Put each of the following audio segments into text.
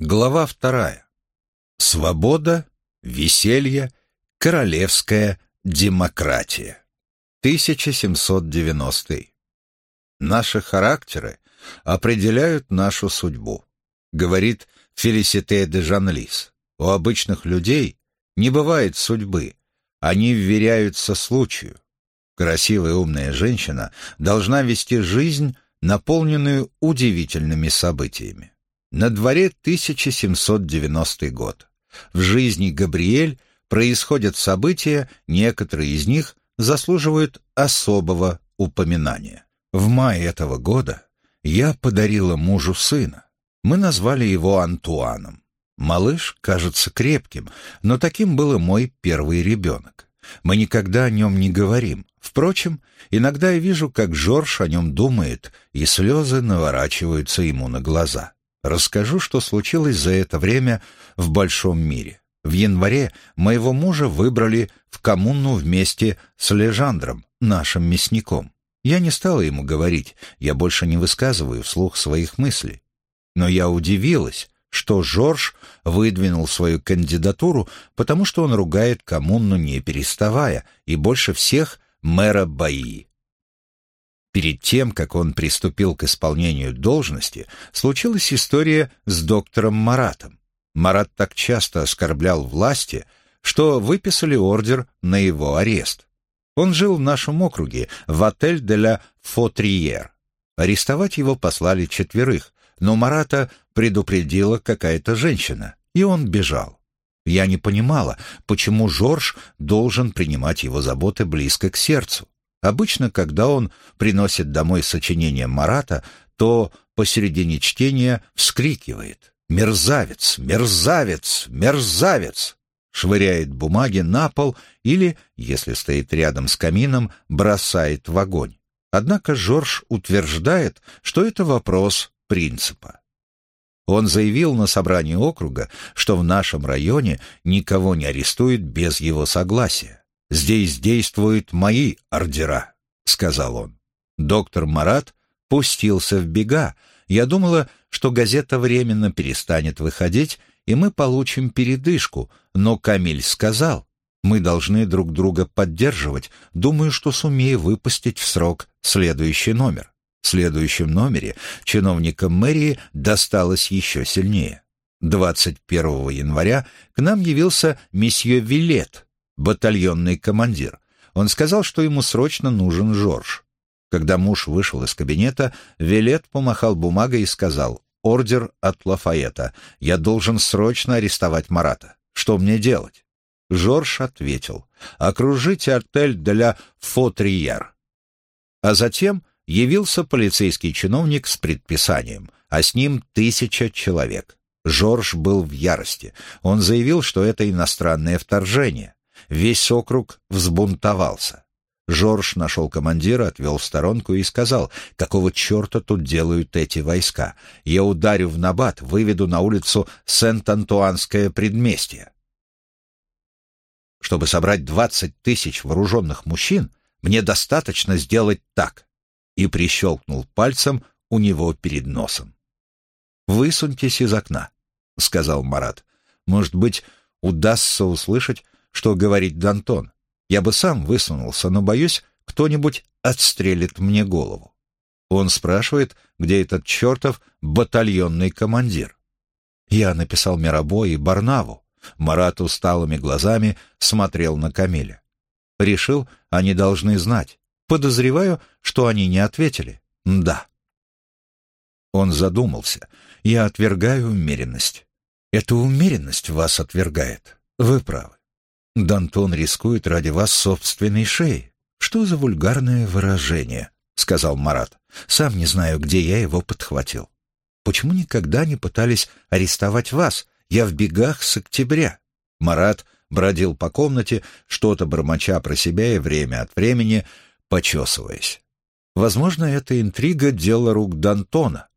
Глава вторая. Свобода, веселье, королевская демократия. 1790. Наши характеры определяют нашу судьбу, говорит Фелисите де Жанлис. У обычных людей не бывает судьбы, они вверяются случаю. Красивая умная женщина должна вести жизнь, наполненную удивительными событиями. На дворе 1790 год. В жизни Габриэль происходят события, некоторые из них заслуживают особого упоминания. В мае этого года я подарила мужу сына. Мы назвали его Антуаном. Малыш кажется крепким, но таким был и мой первый ребенок. Мы никогда о нем не говорим. Впрочем, иногда я вижу, как Жорж о нем думает, и слезы наворачиваются ему на глаза. Расскажу, что случилось за это время в большом мире. В январе моего мужа выбрали в коммуну вместе с Лежандром, нашим мясником. Я не стала ему говорить, я больше не высказываю вслух своих мыслей. Но я удивилась, что Жорж выдвинул свою кандидатуру, потому что он ругает коммуну не переставая, и больше всех мэра Баи. Перед тем, как он приступил к исполнению должности, случилась история с доктором Маратом. Марат так часто оскорблял власти, что выписали ордер на его арест. Он жил в нашем округе, в отель де ла Фотриер. Арестовать его послали четверых, но Марата предупредила какая-то женщина, и он бежал. Я не понимала, почему Жорж должен принимать его заботы близко к сердцу. Обычно, когда он приносит домой сочинение Марата, то посередине чтения вскрикивает «Мерзавец! Мерзавец! Мерзавец!» швыряет бумаги на пол или, если стоит рядом с камином, бросает в огонь. Однако Жорж утверждает, что это вопрос принципа. Он заявил на собрании округа, что в нашем районе никого не арестуют без его согласия. «Здесь действуют мои ордера», — сказал он. Доктор Марат пустился в бега. Я думала, что газета временно перестанет выходить, и мы получим передышку, но Камиль сказал, мы должны друг друга поддерживать. Думаю, что сумею выпустить в срок следующий номер. В следующем номере чиновникам мэрии досталось еще сильнее. 21 января к нам явился месье Вилет, батальонный командир. Он сказал, что ему срочно нужен Жорж. Когда муж вышел из кабинета, Вилет помахал бумагой и сказал, «Ордер от Лафаэта. Я должен срочно арестовать Марата. Что мне делать?» Жорж ответил, «Окружите отель для Фотриер». А затем явился полицейский чиновник с предписанием, а с ним тысяча человек. Жорж был в ярости. Он заявил, что это иностранное вторжение. Весь округ взбунтовался. Жорж нашел командира, отвел в сторонку и сказал, «Какого черта тут делают эти войска? Я ударю в набат, выведу на улицу Сент-Антуанское предместье». Чтобы собрать двадцать тысяч вооруженных мужчин, мне достаточно сделать так. И прищелкнул пальцем у него перед носом. «Высуньтесь из окна», — сказал Марат. «Может быть, удастся услышать, что говорит Дантон. Я бы сам высунулся, но, боюсь, кто-нибудь отстрелит мне голову. Он спрашивает, где этот чертов батальонный командир. Я написал Мирабо и Барнаву. Марат усталыми глазами смотрел на Камиля. Решил, они должны знать. Подозреваю, что они не ответили. Да. Он задумался. Я отвергаю умеренность. Эта умеренность вас отвергает. Вы правы. Дантон рискует ради вас собственной шеей. Что за вульгарное выражение, сказал Марат. Сам не знаю, где я его подхватил. Почему никогда не пытались арестовать вас? Я в бегах с октября. Марат бродил по комнате, что-то бормоча про себя и время от времени почесываясь. Возможно, эта интрига — дело рук Дантона.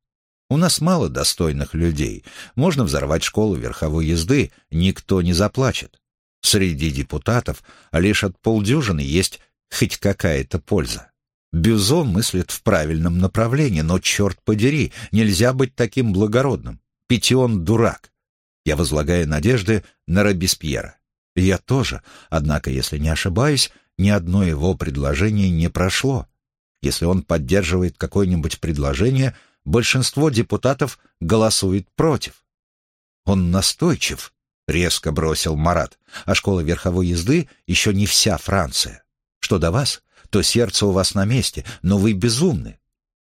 У нас мало достойных людей. Можно взорвать школу верховой езды, никто не заплачет. Среди депутатов лишь от полдюжины есть хоть какая-то польза. Бюзо мыслит в правильном направлении, но, черт подери, нельзя быть таким благородным. Петион — дурак. Я возлагаю надежды на Робеспьера. Я тоже, однако, если не ошибаюсь, ни одно его предложение не прошло. Если он поддерживает какое-нибудь предложение, большинство депутатов голосует против. Он настойчив, резко бросил Марат, а школа верховой езды еще не вся Франция. Что до вас, то сердце у вас на месте, но вы безумны.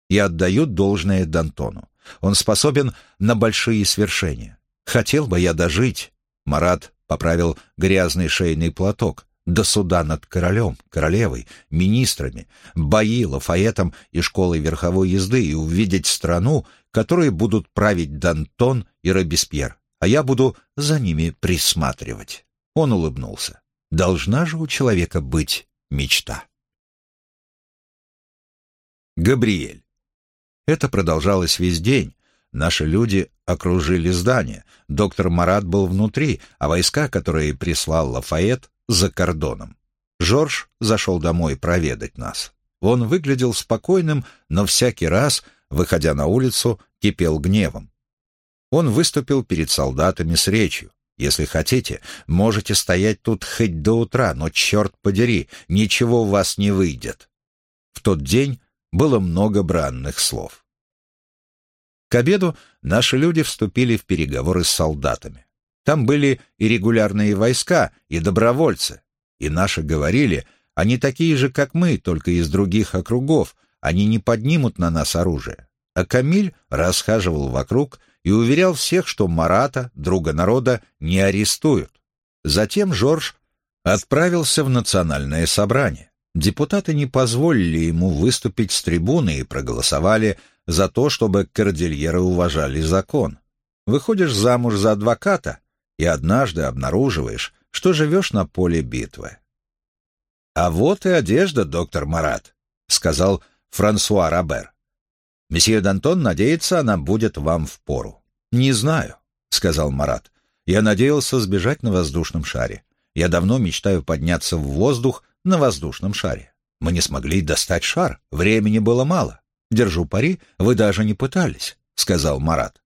И отдаю должное Д'Антону. Он способен на большие свершения. Хотел бы я дожить. Марат поправил грязный шейный платок, до суда над королем, королевой, министрами, бои Лафаэтом и школой верховой езды и увидеть страну, которой будут править Д'Антон и Робеспьер, а я буду за ними присматривать. Он улыбнулся. Должна же у человека быть мечта. Габриэль. Это продолжалось весь день. Наши люди окружили здание. Доктор Марат был внутри, а войска, которые прислал Лафайет, за кордоном. Жорж зашел домой проведать нас. Он выглядел спокойным, но всякий раз, выходя на улицу, кипел гневом. Он выступил перед солдатами с речью. «Если хотите, можете стоять тут хоть до утра, но, черт подери, ничего у вас не выйдет». В тот день было много бранных слов. К обеду наши люди вступили в переговоры с солдатами. Там были и регулярные войска, и добровольцы. И наши говорили, они такие же, как мы, только из других округов, они не поднимут на нас оружие. А Камиль расхаживал вокруг и уверял всех, что Марата, друга народа, не арестуют. Затем Жорж отправился в национальное собрание. Депутаты не позволили ему выступить с трибуны и проголосовали за то, чтобы кордильеры уважали закон. Выходишь замуж за адвоката и однажды обнаруживаешь, что живешь на поле битвы. «А вот и одежда, доктор Марат», — сказал Франсуа Робер. «Месье Д'Антон надеется, она будет вам в пору». «Не знаю», — сказал Марат. «Я надеялся сбежать на воздушном шаре. Я давно мечтаю подняться в воздух на воздушном шаре. Мы не смогли достать шар, времени было мало. Держу пари, вы даже не пытались», — сказал Марат.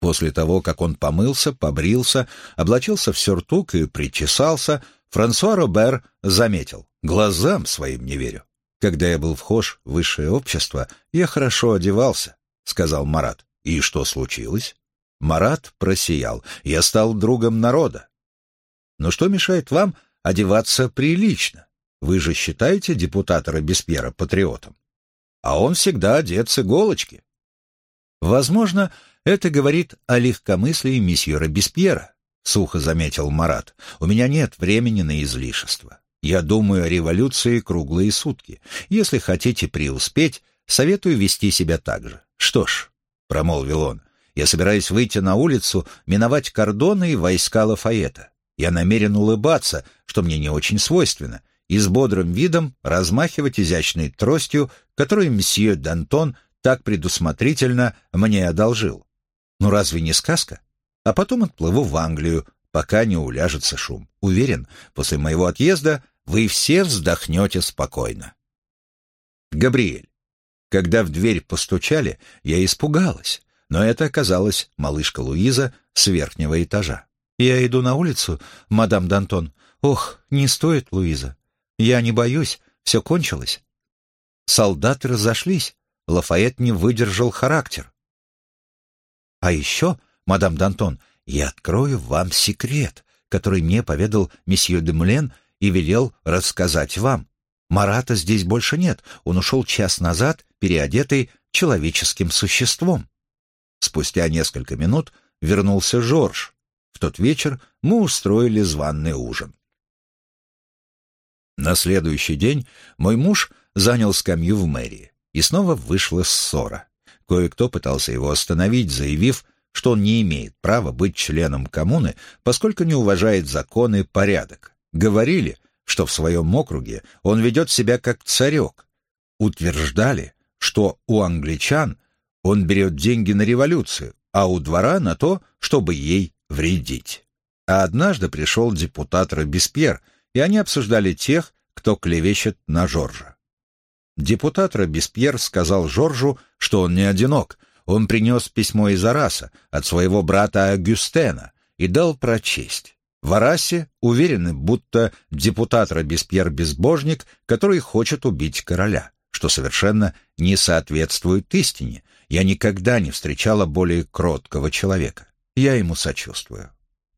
После того, как он помылся, побрился, облачился в сюртук и причесался, Франсуа Робер заметил. «Глазам своим не верю. Когда я был вхож в высшее общество, я хорошо одевался», — сказал Марат. «И что случилось?» Марат просиял. «Я стал другом народа». «Но что мешает вам одеваться прилично? Вы же считаете депутата Робеспьера патриотом? А он всегда одет с иголочки». Возможно, это говорит о легкомыслии месье Робеспьера, сухо заметил Марат. У меня нет времени на излишество. Я думаю о революции круглые сутки. Если хотите преуспеть, советую вести себя так же. Что ж, промолвил он, я собираюсь выйти на улицу, миновать кордоны и войска Лафаэта. Я намерен улыбаться, что мне не очень свойственно, и с бодрым видом размахивать изящной тростью, которую месье Д'Антон так предусмотрительно мне одолжил. Ну разве не сказка? А потом отплыву в Англию, пока не уляжется шум. Уверен, после моего отъезда вы все вздохнете спокойно. Габриэль. Когда в дверь постучали, я испугалась, но это оказалась малышка Луиза с верхнего этажа. Я иду на улицу, мадам Д'Антон. Ох, не стоит, Луиза. Я не боюсь, все кончилось. Солдаты разошлись. Лафайет не выдержал характер. А еще, мадам Д'Антон, я открою вам секрет, который мне поведал месье де Мулен и велел рассказать вам. Марата здесь больше нет, он ушел час назад, переодетый человеческим существом. Спустя несколько минут вернулся Жорж. В тот вечер мы устроили званный ужин. На следующий день мой муж занял скамью в мэрии, и снова вышла ссора. Кое-кто пытался его остановить, заявив, что он не имеет права быть членом коммуны, поскольку не уважает закон и порядок. Говорили, что в своем округе он ведет себя как царек. Утверждали, что у англичан он берет деньги на революцию, а у двора на то, чтобы ей вредить. А однажды пришел депутат Робеспьер, и они обсуждали тех, кто клевещет на Жоржа. Депутат Робеспьер сказал Жоржу, что он не одинок, Он принес письмо из Араса от своего брата Агюстена и дал прочесть. В Арасе уверены, будто депутат Робеспьер-безбожник, который хочет убить короля, что совершенно не соответствует истине. Я никогда не встречала более кроткого человека. Я ему сочувствую.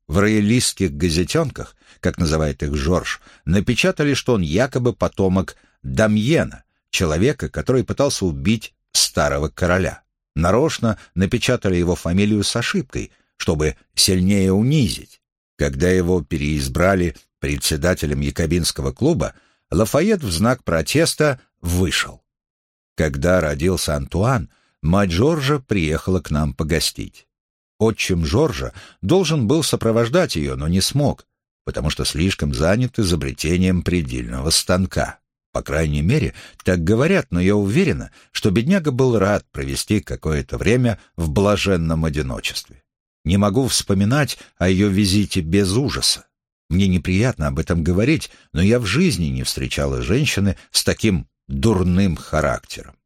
В роялистских газетенках, как называет их Жорж, напечатали, что он якобы потомок Дамьена, человека, который пытался убить старого короля. Нарочно напечатали его фамилию с ошибкой, чтобы сильнее унизить. Когда его переизбрали председателем Якобинского клуба, Лафайет в знак протеста вышел. Когда родился Антуан, мать Жоржа приехала к нам погостить. Отчим Жоржа должен был сопровождать ее, но не смог, потому что слишком занят изобретением предельного станка. По крайней мере, так говорят, но я уверена, что бедняга был рад провести какое-то время в блаженном одиночестве. Не могу вспоминать о ее визите без ужаса. Мне неприятно об этом говорить, но я в жизни не встречала женщины с таким дурным характером.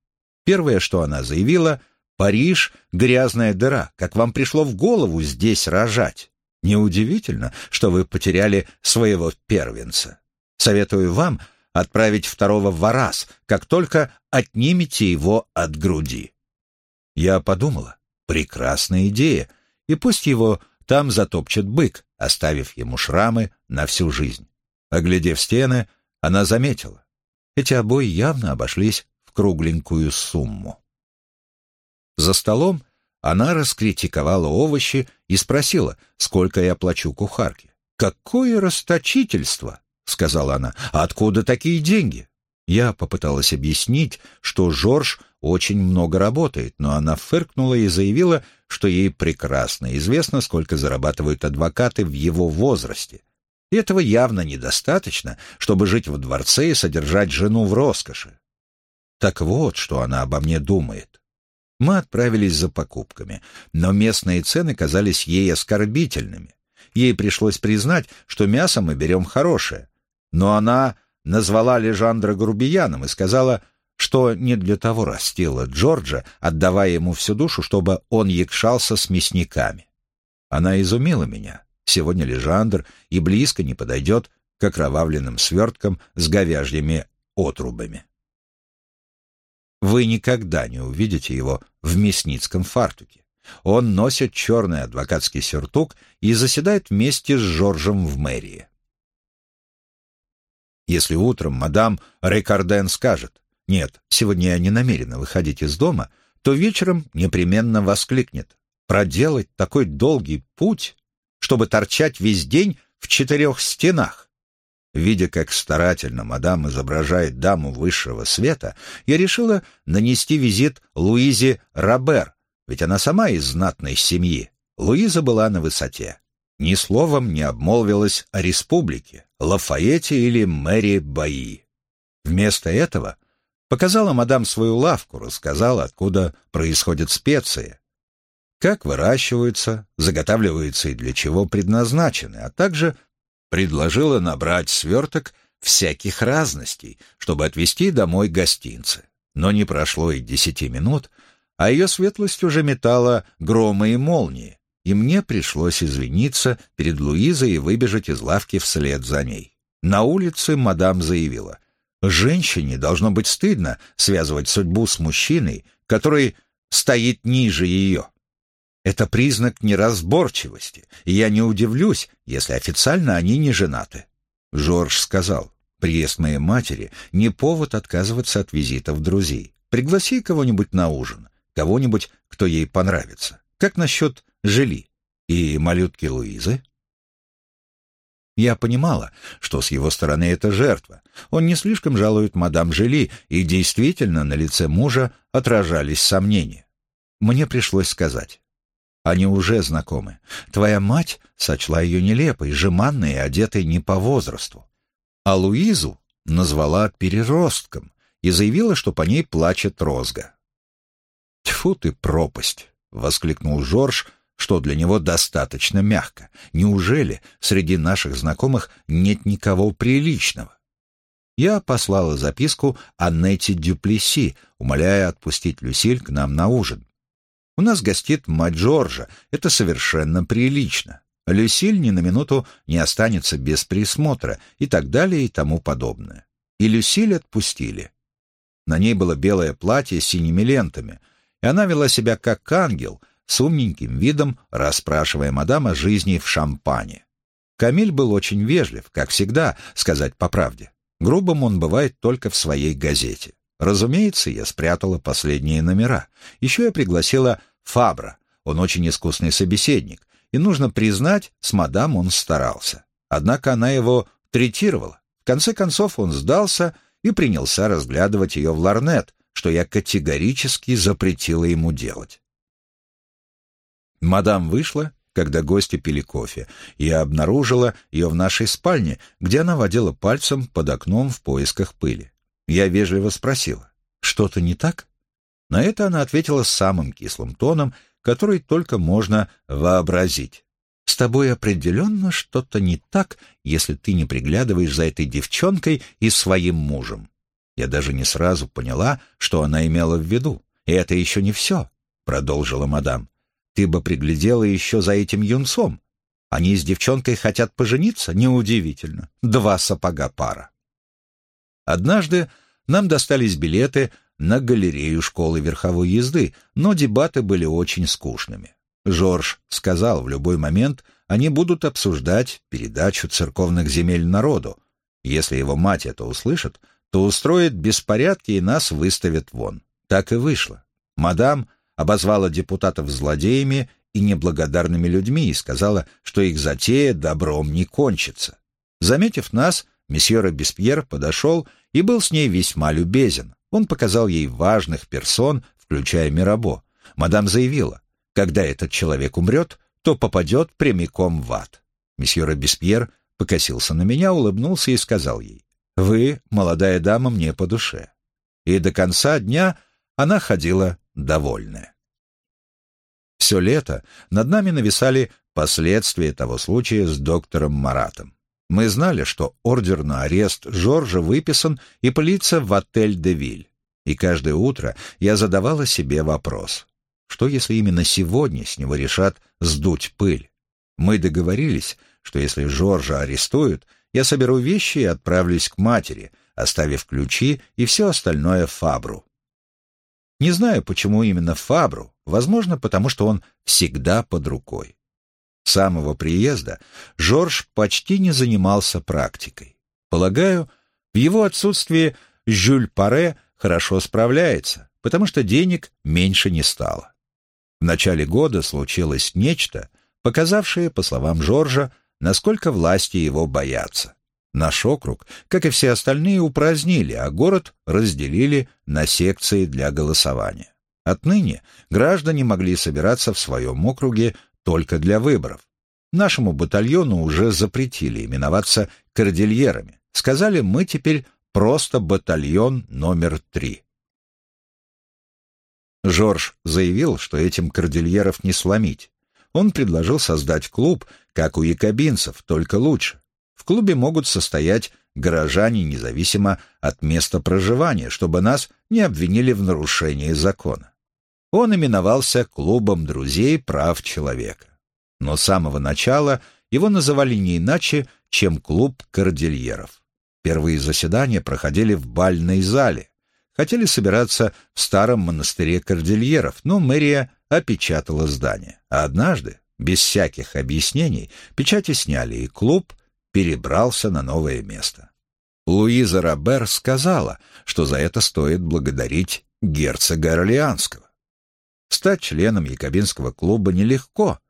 Первое, что она заявила, «Париж — грязная дыра, как вам пришло в голову здесь рожать? Неудивительно, что вы потеряли своего первенца. Советую вам отправить второго в Арас, как только отнимете его от груди». Я подумала, прекрасная идея, и пусть его там затопчет бык, оставив ему шрамы на всю жизнь. Оглядев стены, она заметила. Эти обои явно обошлись в кругленькую сумму. За столом она раскритиковала овощи и спросила, сколько я плачу кухарке. «Какое расточительство!» — сказала она. «А откуда такие деньги?» Я попыталась объяснить, что Жорж очень много работает, но она фыркнула и заявила, что ей прекрасно известно, сколько зарабатывают адвокаты в его возрасте. И этого явно недостаточно, чтобы жить в дворце и содержать жену в роскоши. Так вот, что она обо мне думает. Мы отправились за покупками, но местные цены казались ей оскорбительными. Ей пришлось признать, что мясо мы берем хорошее. Но она назвала Лежандра грубияном и сказала, что не для того растила Джорджа, отдавая ему всю душу, чтобы он якшался с мясниками. Она изумила меня. Сегодня Лежандр и близко не подойдет к окровавленным сверткам с говяжьими отрубами. Вы никогда не увидите его в мясницком фартуке. Он носит черный адвокатский сюртук и заседает вместе с Жоржем в мэрии. Если утром мадам Рекарден скажет «Нет, сегодня я не намерена выходить из дома», то вечером непременно воскликнет «Проделать такой долгий путь, чтобы торчать весь день в четырех стенах». Видя, как старательно мадам изображает даму высшего света, я решила нанести визит Луизе Робер, ведь она сама из знатной семьи. Луиза была на высоте ни словом не обмолвилась о республике, Лафаэте или мэри Баи. Вместо этого показала мадам свою лавку, рассказала, откуда происходят специи, как выращиваются, заготавливаются и для чего предназначены, а также предложила набрать сверток всяких разностей, чтобы отвезти домой гостинцы. Но не прошло и десяти минут, а ее светлость уже метала громы и молнии, и мне пришлось извиниться перед Луизой и выбежать из лавки вслед за ней. На улице мадам заявила, «Женщине должно быть стыдно связывать судьбу с мужчиной, который стоит ниже ее. Это признак неразборчивости, и я не удивлюсь, если официально они не женаты». Жорж сказал, «Приезд моей матери — не повод отказываться от визитов друзей. Пригласи кого-нибудь на ужин, кого-нибудь, кто ей понравится. Как насчет Жили и малютки Луизы. Я понимала, что с его стороны это жертва. Он не слишком жалует мадам Жили, и действительно на лице мужа отражались сомнения. Мне пришлось сказать. Они уже знакомы. Твоя мать сочла ее нелепой, жеманной и одетой не по возрасту. А Луизу назвала переростком и заявила, что по ней плачет розга. «Тьфу ты, пропасть!» — воскликнул Жорж, что для него достаточно мягко. Неужели среди наших знакомых нет никого приличного? Я послала записку Аннете Дюплеси, умоляя отпустить Люсиль к нам на ужин. У нас гостит мать Джорджа, это совершенно прилично. Люсиль ни на минуту не останется без присмотра и так далее и тому подобное. И Люсиль отпустили. На ней было белое платье с синими лентами, и она вела себя как ангел, с умненьким видом расспрашивая мадам о жизни в шампане. Камиль был очень вежлив, как всегда, сказать по правде. Грубым он бывает только в своей газете. Разумеется, я спрятала последние номера. Еще я пригласила Фабра. Он очень искусный собеседник. И нужно признать, с мадам он старался. Однако она его третировала. В конце концов он сдался и принялся разглядывать ее в ларнет, что я категорически запретила ему делать. Мадам вышла, когда гости пили кофе, я обнаружила ее в нашей спальне, где она водила пальцем под окном в поисках пыли. Я вежливо спросила, что-то не так? На это она ответила самым кислым тоном, который только можно вообразить. «С тобой определенно что-то не так, если ты не приглядываешь за этой девчонкой и своим мужем». Я даже не сразу поняла, что она имела в виду. «И это еще не все», — продолжила мадам. «Ты бы приглядела еще за этим юнцом. Они с девчонкой хотят пожениться? Неудивительно. Два сапога пара». Однажды нам достались билеты на галерею школы верховой езды, но дебаты были очень скучными. Жорж сказал, в любой момент они будут обсуждать передачу церковных земель народу. Если его мать это услышит, то устроит беспорядки и нас выставят вон. Так и вышло. Мадам обозвала депутатов злодеями и неблагодарными людьми и сказала, что их затея добром не кончится. Заметив нас, месье Робеспьер подошел и был с ней весьма любезен. Он показал ей важных персон, включая Мирабо. Мадам заявила, когда этот человек умрет, то попадет прямиком в ад. Месье Робеспьер покосился на меня, улыбнулся и сказал ей, «Вы, молодая дама, мне по душе». И до конца дня она ходила довольная. Все лето над нами нависали последствия того случая с доктором Маратом. Мы знали, что ордер на арест Жоржа выписан и пылится в отель «Де Виль». И каждое утро я задавала себе вопрос. Что, если именно сегодня с него решат сдуть пыль? Мы договорились, что если Жоржа арестуют, я соберу вещи и отправлюсь к матери, оставив ключи и все остальное Фабру. Не знаю, почему именно Фабру, возможно, потому что он всегда под рукой самого приезда Жорж почти не занимался практикой. Полагаю, в его отсутствии Жюль Паре хорошо справляется, потому что денег меньше не стало. В начале года случилось нечто, показавшее, по словам Жоржа, насколько власти его боятся. Наш округ, как и все остальные, упразднили, а город разделили на секции для голосования. Отныне граждане могли собираться в своем округе только для выборов. Нашему батальону уже запретили именоваться кордильерами. Сказали, мы теперь просто батальон номер три. Жорж заявил, что этим кордильеров не сломить. Он предложил создать клуб, как у якобинцев, только лучше. В клубе могут состоять горожане независимо от места проживания, чтобы нас не обвинили в нарушении закона он именовался «Клубом друзей прав человека». Но с самого начала его называли не иначе, чем «Клуб кордильеров». Первые заседания проходили в бальной зале. Хотели собираться в старом монастыре кордильеров, но мэрия опечатала здание. А однажды, без всяких объяснений, печати сняли, и клуб перебрался на новое место. Луиза Робер сказала, что за это стоит благодарить герцога Орлеанского. Стать членом Якобинского клуба нелегко.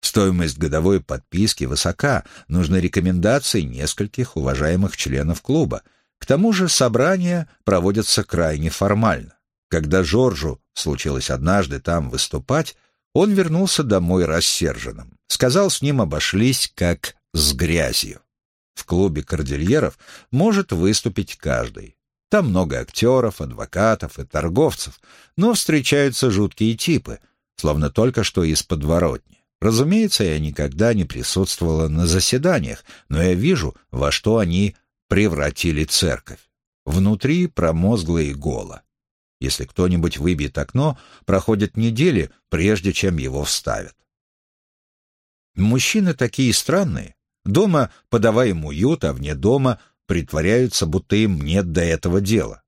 Стоимость годовой подписки высока, нужны рекомендации нескольких уважаемых членов клуба. К тому же собрания проводятся крайне формально. Когда Жоржу случилось однажды там выступать, он вернулся домой рассерженным. Сказал, с ним обошлись как с грязью. В клубе кордильеров может выступить каждый. Там много актеров, адвокатов и торговцев, но встречаются жуткие типы, словно только что из подворотни. Разумеется, я никогда не присутствовала на заседаниях, но я вижу, во что они превратили церковь. Внутри промозгло и голо. Если кто-нибудь выбьет окно, проходят недели, прежде чем его вставят. Мужчины такие странные. Дома подавая им уют, а вне дома притворяются, будто им нет до этого дела.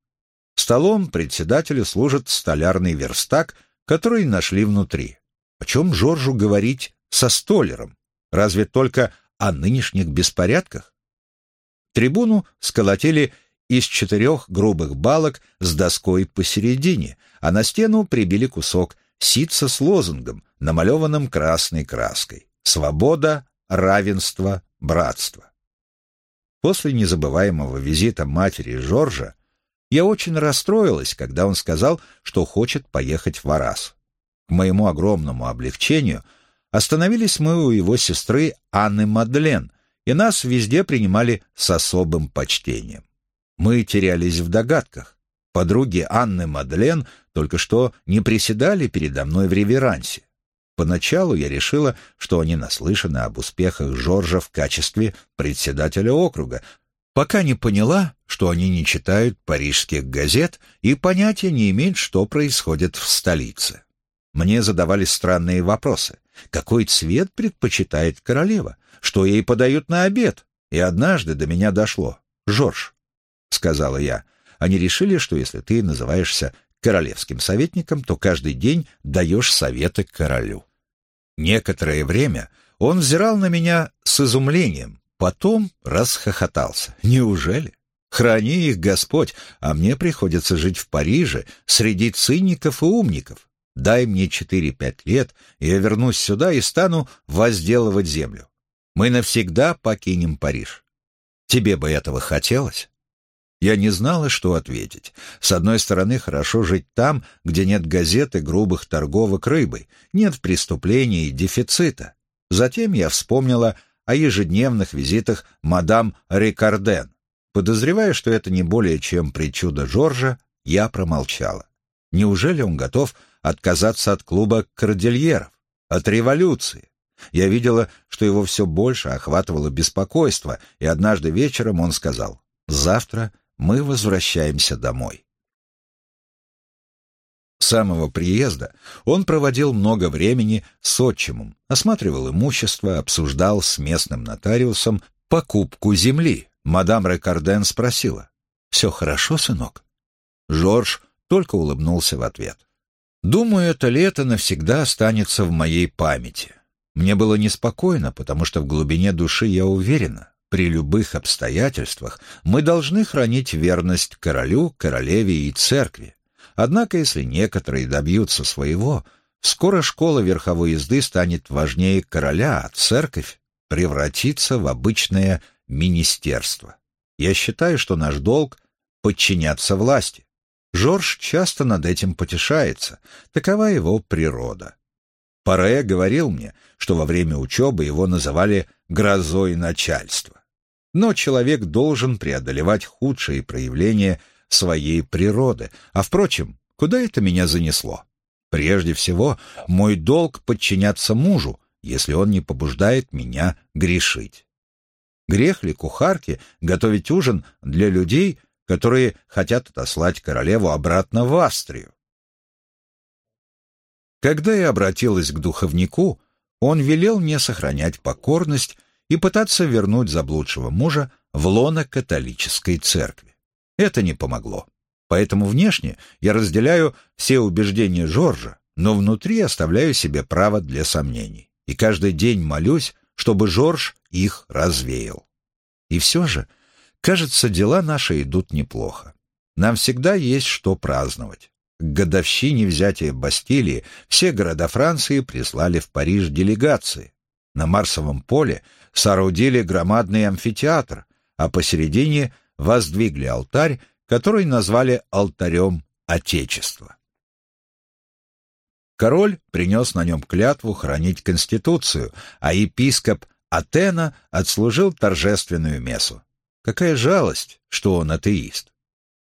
Столом председателю служит столярный верстак, который нашли внутри. О чем Жоржу говорить со столером? Разве только о нынешних беспорядках? Трибуну сколотили из четырех грубых балок с доской посередине, а на стену прибили кусок ситца с лозунгом, намалеванным красной краской. «Свобода, равенство, братство». После незабываемого визита матери Жоржа я очень расстроилась, когда он сказал, что хочет поехать в Арас. К моему огромному облегчению остановились мы у его сестры Анны Мадлен, и нас везде принимали с особым почтением. Мы терялись в догадках. Подруги Анны Мадлен только что не приседали передо мной в реверансе. Поначалу я решила, что они наслышаны об успехах Жоржа в качестве председателя округа, пока не поняла, что они не читают парижских газет и понятия не имеют, что происходит в столице. Мне задавали странные вопросы. Какой цвет предпочитает королева? Что ей подают на обед? И однажды до меня дошло. «Жорж, — сказала я. «Они решили, что если ты называешься королевским советником, то каждый день даешь советы королю». Некоторое время он взирал на меня с изумлением, потом расхохотался. «Неужели? Храни их Господь, а мне приходится жить в Париже среди циников и умников. Дай мне четыре-пять лет, я вернусь сюда и стану возделывать землю. Мы навсегда покинем Париж. Тебе бы этого хотелось?» Я не знала, что ответить. С одной стороны, хорошо жить там, где нет газет и грубых торговок рыбой, нет преступлений и дефицита. Затем я вспомнила о ежедневных визитах мадам Рикарден. Подозревая, что это не более чем причуда Жоржа, я промолчала. Неужели он готов отказаться от клуба кордильеров, от революции? Я видела, что его все больше охватывало беспокойство, и однажды вечером он сказал, «Завтра мы возвращаемся домой. С самого приезда он проводил много времени с отчимом, осматривал имущество, обсуждал с местным нотариусом покупку земли. Мадам Рекарден спросила, «Все хорошо, сынок?» Жорж только улыбнулся в ответ. «Думаю, это лето навсегда останется в моей памяти. Мне было неспокойно, потому что в глубине души я уверена, при любых обстоятельствах мы должны хранить верность королю, королеве и церкви. Однако, если некоторые добьются своего, скоро школа верховой езды станет важнее короля, а церковь превратится в обычное министерство. Я считаю, что наш долг — подчиняться власти. Жорж часто над этим потешается, такова его природа. Паре говорил мне, что во время учебы его называли «грозой начальства» но человек должен преодолевать худшие проявления своей природы. А впрочем, куда это меня занесло? Прежде всего, мой долг подчиняться мужу, если он не побуждает меня грешить. Грех ли кухарке готовить ужин для людей, которые хотят отослать королеву обратно в Австрию? Когда я обратилась к духовнику, он велел мне сохранять покорность и пытаться вернуть заблудшего мужа в лоно католической церкви. Это не помогло. Поэтому внешне я разделяю все убеждения Жоржа, но внутри оставляю себе право для сомнений. И каждый день молюсь, чтобы Жорж их развеял. И все же, кажется, дела наши идут неплохо. Нам всегда есть что праздновать. К годовщине взятия Бастилии все города Франции прислали в Париж делегации. На Марсовом поле соорудили громадный амфитеатр, а посередине воздвигли алтарь, который назвали алтарем Отечества. Король принес на нем клятву хранить Конституцию, а епископ Атена отслужил торжественную мессу. Какая жалость, что он атеист.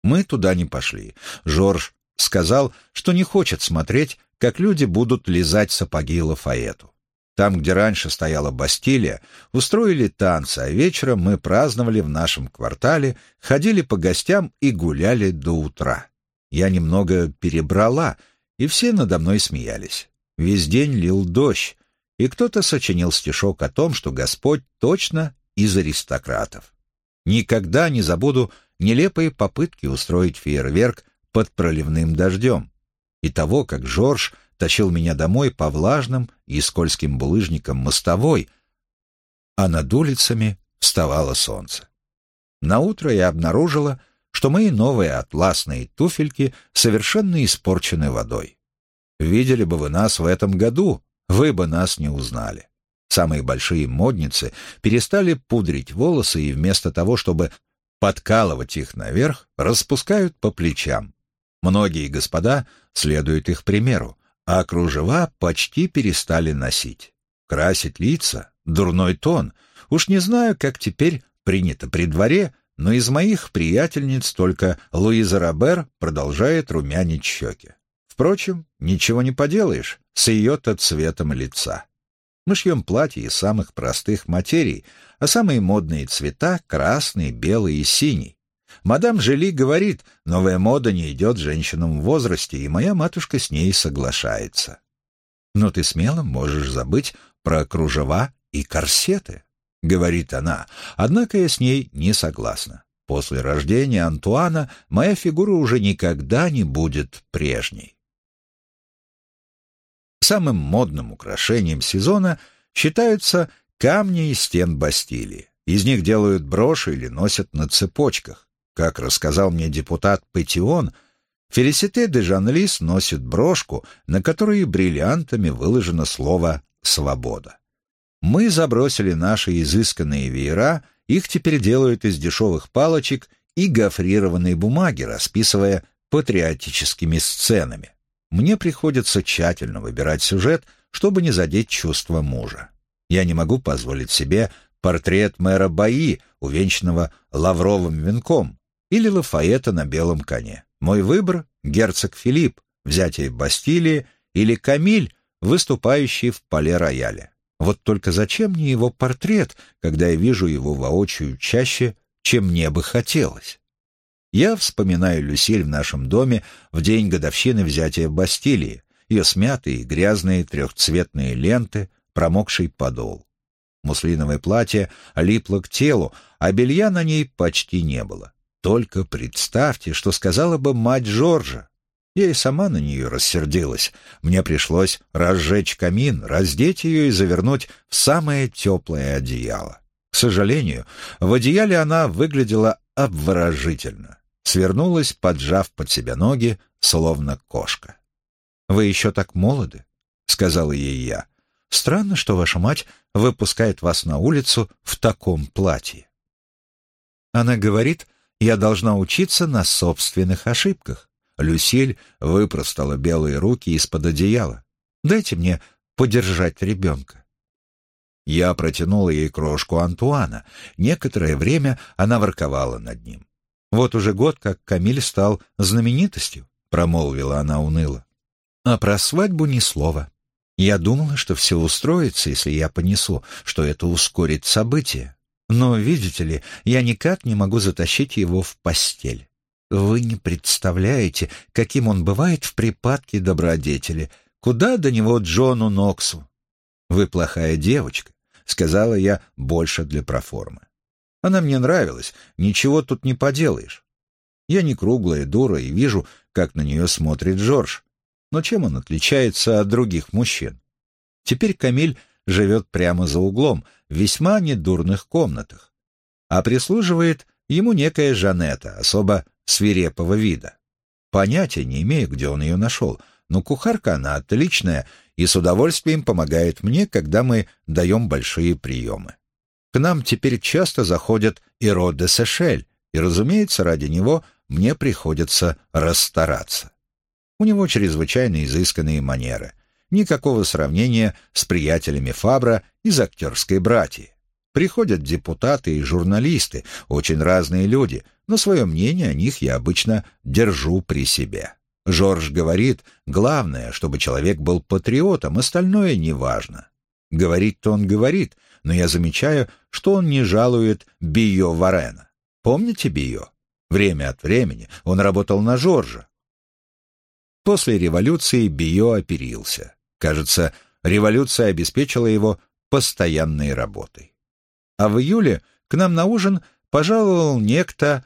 Мы туда не пошли. Жорж сказал, что не хочет смотреть, как люди будут лизать сапоги Лафаэту. Там, где раньше стояла Бастилия, устроили танцы, а вечером мы праздновали в нашем квартале, ходили по гостям и гуляли до утра. я немного перебрала, и все надо мной смеялись. Весь день лил дождь, и кто-то сочинил стишок о том, что Господь точно из аристократов. Никогда не забуду нелепые попытки устроить фейерверк под проливным дождем и того, как Жорж тащил меня домой по влажным и скользким булыжникам мостовой, а над улицами вставало солнце. Наутро я обнаружила, что мои новые атласные туфельки совершенно испорчены водой. Видели бы вы нас в этом году, вы бы нас не узнали. Самые большие модницы перестали пудрить волосы и вместо того, чтобы подкалывать их наверх, распускают по плечам. Многие господа следуют их примеру, а кружева почти перестали носить. Красить лица — дурной тон. Уж не знаю, как теперь принято при дворе, но из моих приятельниц только Луиза Робер продолжает румянить щеки. Впрочем, ничего не поделаешь с ее-то цветом лица. Мы шьем платья из самых простых материй, а самые модные цвета — красный, белый и синий. Мадам Жили говорит, новая мода не идет женщинам в возрасте, и моя матушка с ней соглашается. Но ты смело можешь забыть про кружева и корсеты, — говорит она, однако я с ней не согласна. После рождения Антуана моя фигура уже никогда не будет прежней. Самым модным украшением сезона считаются камни из стен Бастилии. Из них делают броши или носят на цепочках. Как рассказал мне депутат Петион, Фелисите де Жанлис носит брошку, на которой бриллиантами выложено слово «свобода». Мы забросили наши изысканные веера, их теперь делают из дешевых палочек и гофрированной бумаги, расписывая патриотическими сценами мне приходится тщательно выбирать сюжет, чтобы не задеть чувства мужа. Я не могу позволить себе портрет мэра Баи, увенчанного лавровым венком, или Лафаэта на белом коне. Мой выбор — герцог Филипп, взятие Бастилии, или Камиль, выступающий в поле-рояле. Вот только зачем мне его портрет, когда я вижу его воочию чаще, чем мне бы хотелось? Я вспоминаю Люсиль в нашем доме в день годовщины взятия Бастилии, ее смятые грязные трехцветные ленты, промокший подол. Муслиновое платье липло к телу, а белья на ней почти не было. Только представьте, что сказала бы мать Жоржа. Я и сама на нее рассердилась. Мне пришлось разжечь камин, раздеть ее и завернуть в самое теплое одеяло. К сожалению, в одеяле она выглядела обворожительно свернулась, поджав под себя ноги, словно кошка. «Вы еще так молоды», — сказала ей я. «Странно, что ваша мать выпускает вас на улицу в таком платье». Она говорит, я должна учиться на собственных ошибках. Люсиль выпростала белые руки из-под одеяла. «Дайте мне подержать ребенка». Я протянула ей крошку Антуана. Некоторое время она ворковала над ним. Вот уже год, как Камиль стал знаменитостью, промолвила она уныло. А про свадьбу ни слова. Я думала, что все устроится, если я понесу, что это ускорит события. Но, видите ли, я никак не могу затащить его в постель. Вы не представляете, каким он бывает в припадке добродетели. Куда до него Джону Ноксу? Вы плохая девочка, сказала я больше для проформы. Она мне нравилась, ничего тут не поделаешь. Я не круглая дура и вижу, как на нее смотрит Джордж. Но чем он отличается от других мужчин? Теперь Камиль живет прямо за углом, в весьма недурных комнатах. А прислуживает ему некая Жанетта, особо свирепого вида. Понятия не имею, где он ее нашел, но кухарка она отличная и с удовольствием помогает мне, когда мы даем большие приемы. К нам теперь часто заходят и Ро де Сешель, и, разумеется, ради него мне приходится расстараться. У него чрезвычайно изысканные манеры. Никакого сравнения с приятелями Фабра из актерской братьи. Приходят депутаты и журналисты, очень разные люди, но свое мнение о них я обычно держу при себе. Жорж говорит, главное, чтобы человек был патриотом, остальное неважно. Говорит-то он говорит, но я замечаю, что он не жалует Био Варена. Помните Био? Время от времени он работал на Жоржа. После революции Био оперился. Кажется, революция обеспечила его постоянной работой. А в июле к нам на ужин пожаловал некто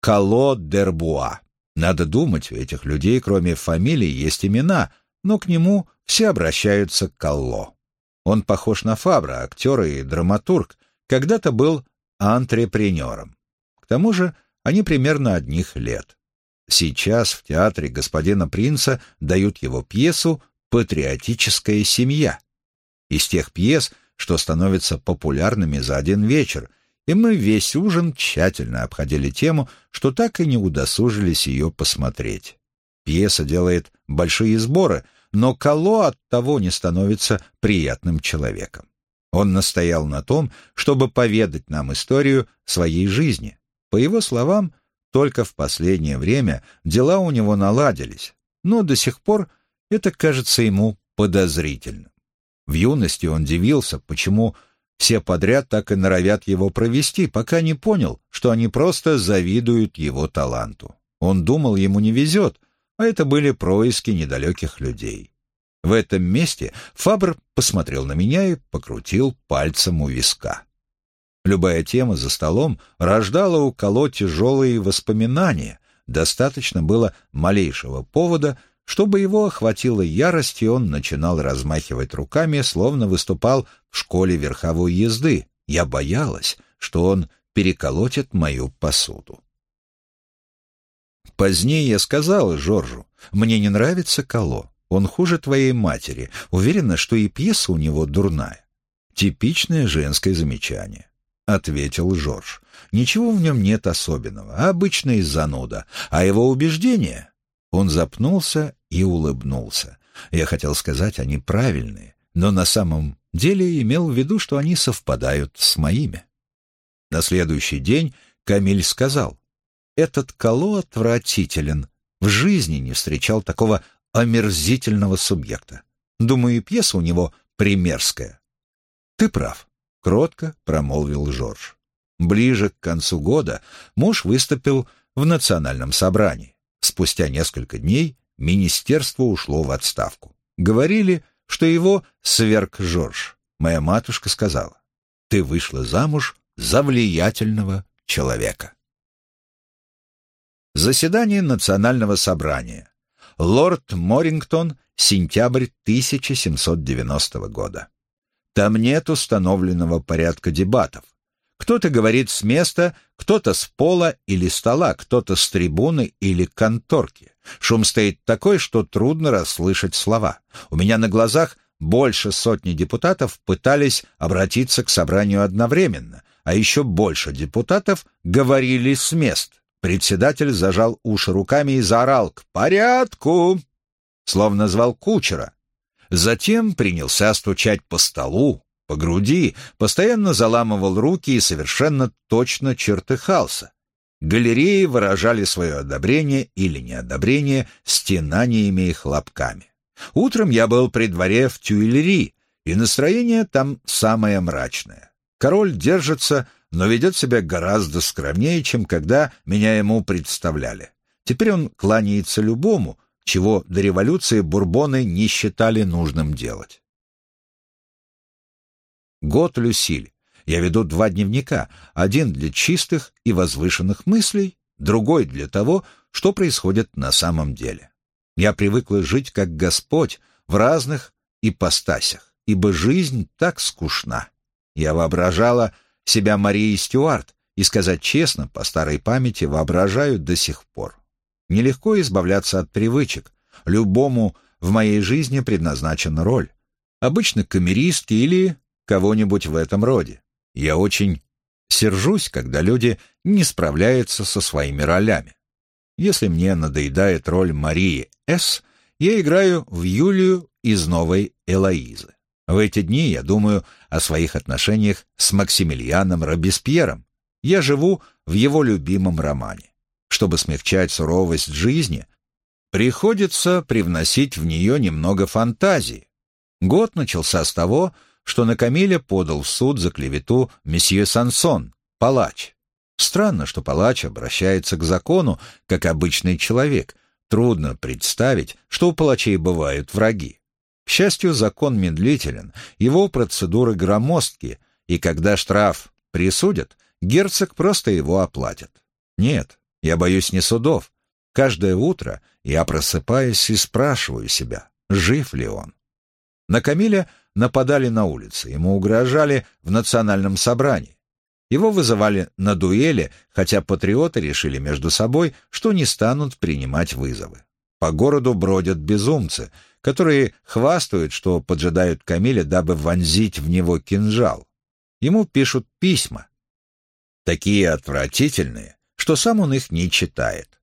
Кало Дербуа. Надо думать, у этих людей, кроме фамилий, есть имена, но к нему все обращаются Калло. Он похож на Фабра, актер и драматург, когда-то был антрепренером. К тому же они примерно одних лет. Сейчас в театре господина Принца дают его пьесу «Патриотическая семья». Из тех пьес, что становятся популярными за один вечер, и мы весь ужин тщательно обходили тему, что так и не удосужились ее посмотреть. Пьеса делает большие сборы, но Кало от того не становится приятным человеком. Он настоял на том, чтобы поведать нам историю своей жизни. По его словам, только в последнее время дела у него наладились, но до сих пор это кажется ему подозрительным. В юности он дивился, почему все подряд так и норовят его провести, пока не понял, что они просто завидуют его таланту. Он думал, ему не везет, а это были происки недалеких людей. В этом месте Фабр посмотрел на меня и покрутил пальцем у виска. Любая тема за столом рождала у Коло тяжелые воспоминания. Достаточно было малейшего повода, чтобы его охватила ярость, и он начинал размахивать руками, словно выступал в школе верховой езды. Я боялась, что он переколотит мою посуду. Позднее я сказала Жоржу, мне не нравится Коло, он хуже твоей матери, уверена, что и пьеса у него дурная. Типичное женское замечание. — ответил Жорж. «Ничего в нем нет особенного, обычный зануда. А его убеждения...» Он запнулся и улыбнулся. Я хотел сказать, они правильные, но на самом деле имел в виду, что они совпадают с моими. На следующий день Камиль сказал, «Этот Кало отвратителен. В жизни не встречал такого омерзительного субъекта. Думаю, пьеса у него примерская». «Ты прав», — кротко промолвил Жорж. Ближе к концу года муж выступил в национальном собрании. Спустя несколько дней министерство ушло в отставку. Говорили, что его сверг Жорж. Моя матушка сказала, «Ты вышла замуж за влиятельного человека». Заседание национального собрания. Лорд Морингтон, сентябрь 1790 года. Там нет установленного порядка дебатов. Кто-то говорит с места, кто-то с пола или стола, кто-то с трибуны или конторки. Шум стоит такой, что трудно расслышать слова. У меня на глазах больше сотни депутатов пытались обратиться к собранию одновременно, а еще больше депутатов говорили с мест. Председатель зажал уши руками и заорал «К порядку!» словно звал кучера. Затем принялся стучать по столу, по груди, постоянно заламывал руки и совершенно точно чертыхался. Галереи выражали свое одобрение или неодобрение стенаниями и хлопками. Утром я был при дворе в Тюильри, и настроение там самое мрачное. Король держится, но ведет себя гораздо скромнее, чем когда меня ему представляли. Теперь он кланяется любому, чего до революции бурбоны не считали нужным делать. Год Люсиль. Я веду два дневника, один для чистых и возвышенных мыслей, другой для того, что происходит на самом деле. Я привыкла жить как Господь в разных ипостасях, ибо жизнь так скучна. Я воображала себя Марией Стюарт, и, сказать честно, по старой памяти воображаю до сих пор. Нелегко избавляться от привычек. Любому в моей жизни предназначена роль. Обычно камеристки или кого-нибудь в этом роде. Я очень сержусь, когда люди не справляются со своими ролями. Если мне надоедает роль Марии С., я играю в Юлию из новой Элоизы. В эти дни я думаю о своих отношениях с Максимилианом Робеспьером. Я живу в его любимом романе. Чтобы смягчать суровость жизни, приходится привносить в нее немного фантазии. Год начался с того, что на Камиля подал в суд за клевету месье Сансон, палач. Странно, что палач обращается к закону, как обычный человек, Трудно представить, что у палачей бывают враги. К счастью, закон медлителен, его процедуры громоздки, и когда штраф присудят, герцог просто его оплатит. Нет, я боюсь не судов. Каждое утро я просыпаюсь и спрашиваю себя, жив ли он. На Камиля нападали на улице, ему угрожали в национальном собрании. Его вызывали на дуэли, хотя патриоты решили между собой, что не станут принимать вызовы. По городу бродят безумцы, которые хвастают, что поджидают Камиля, дабы вонзить в него кинжал. Ему пишут письма. Такие отвратительные, что сам он их не читает.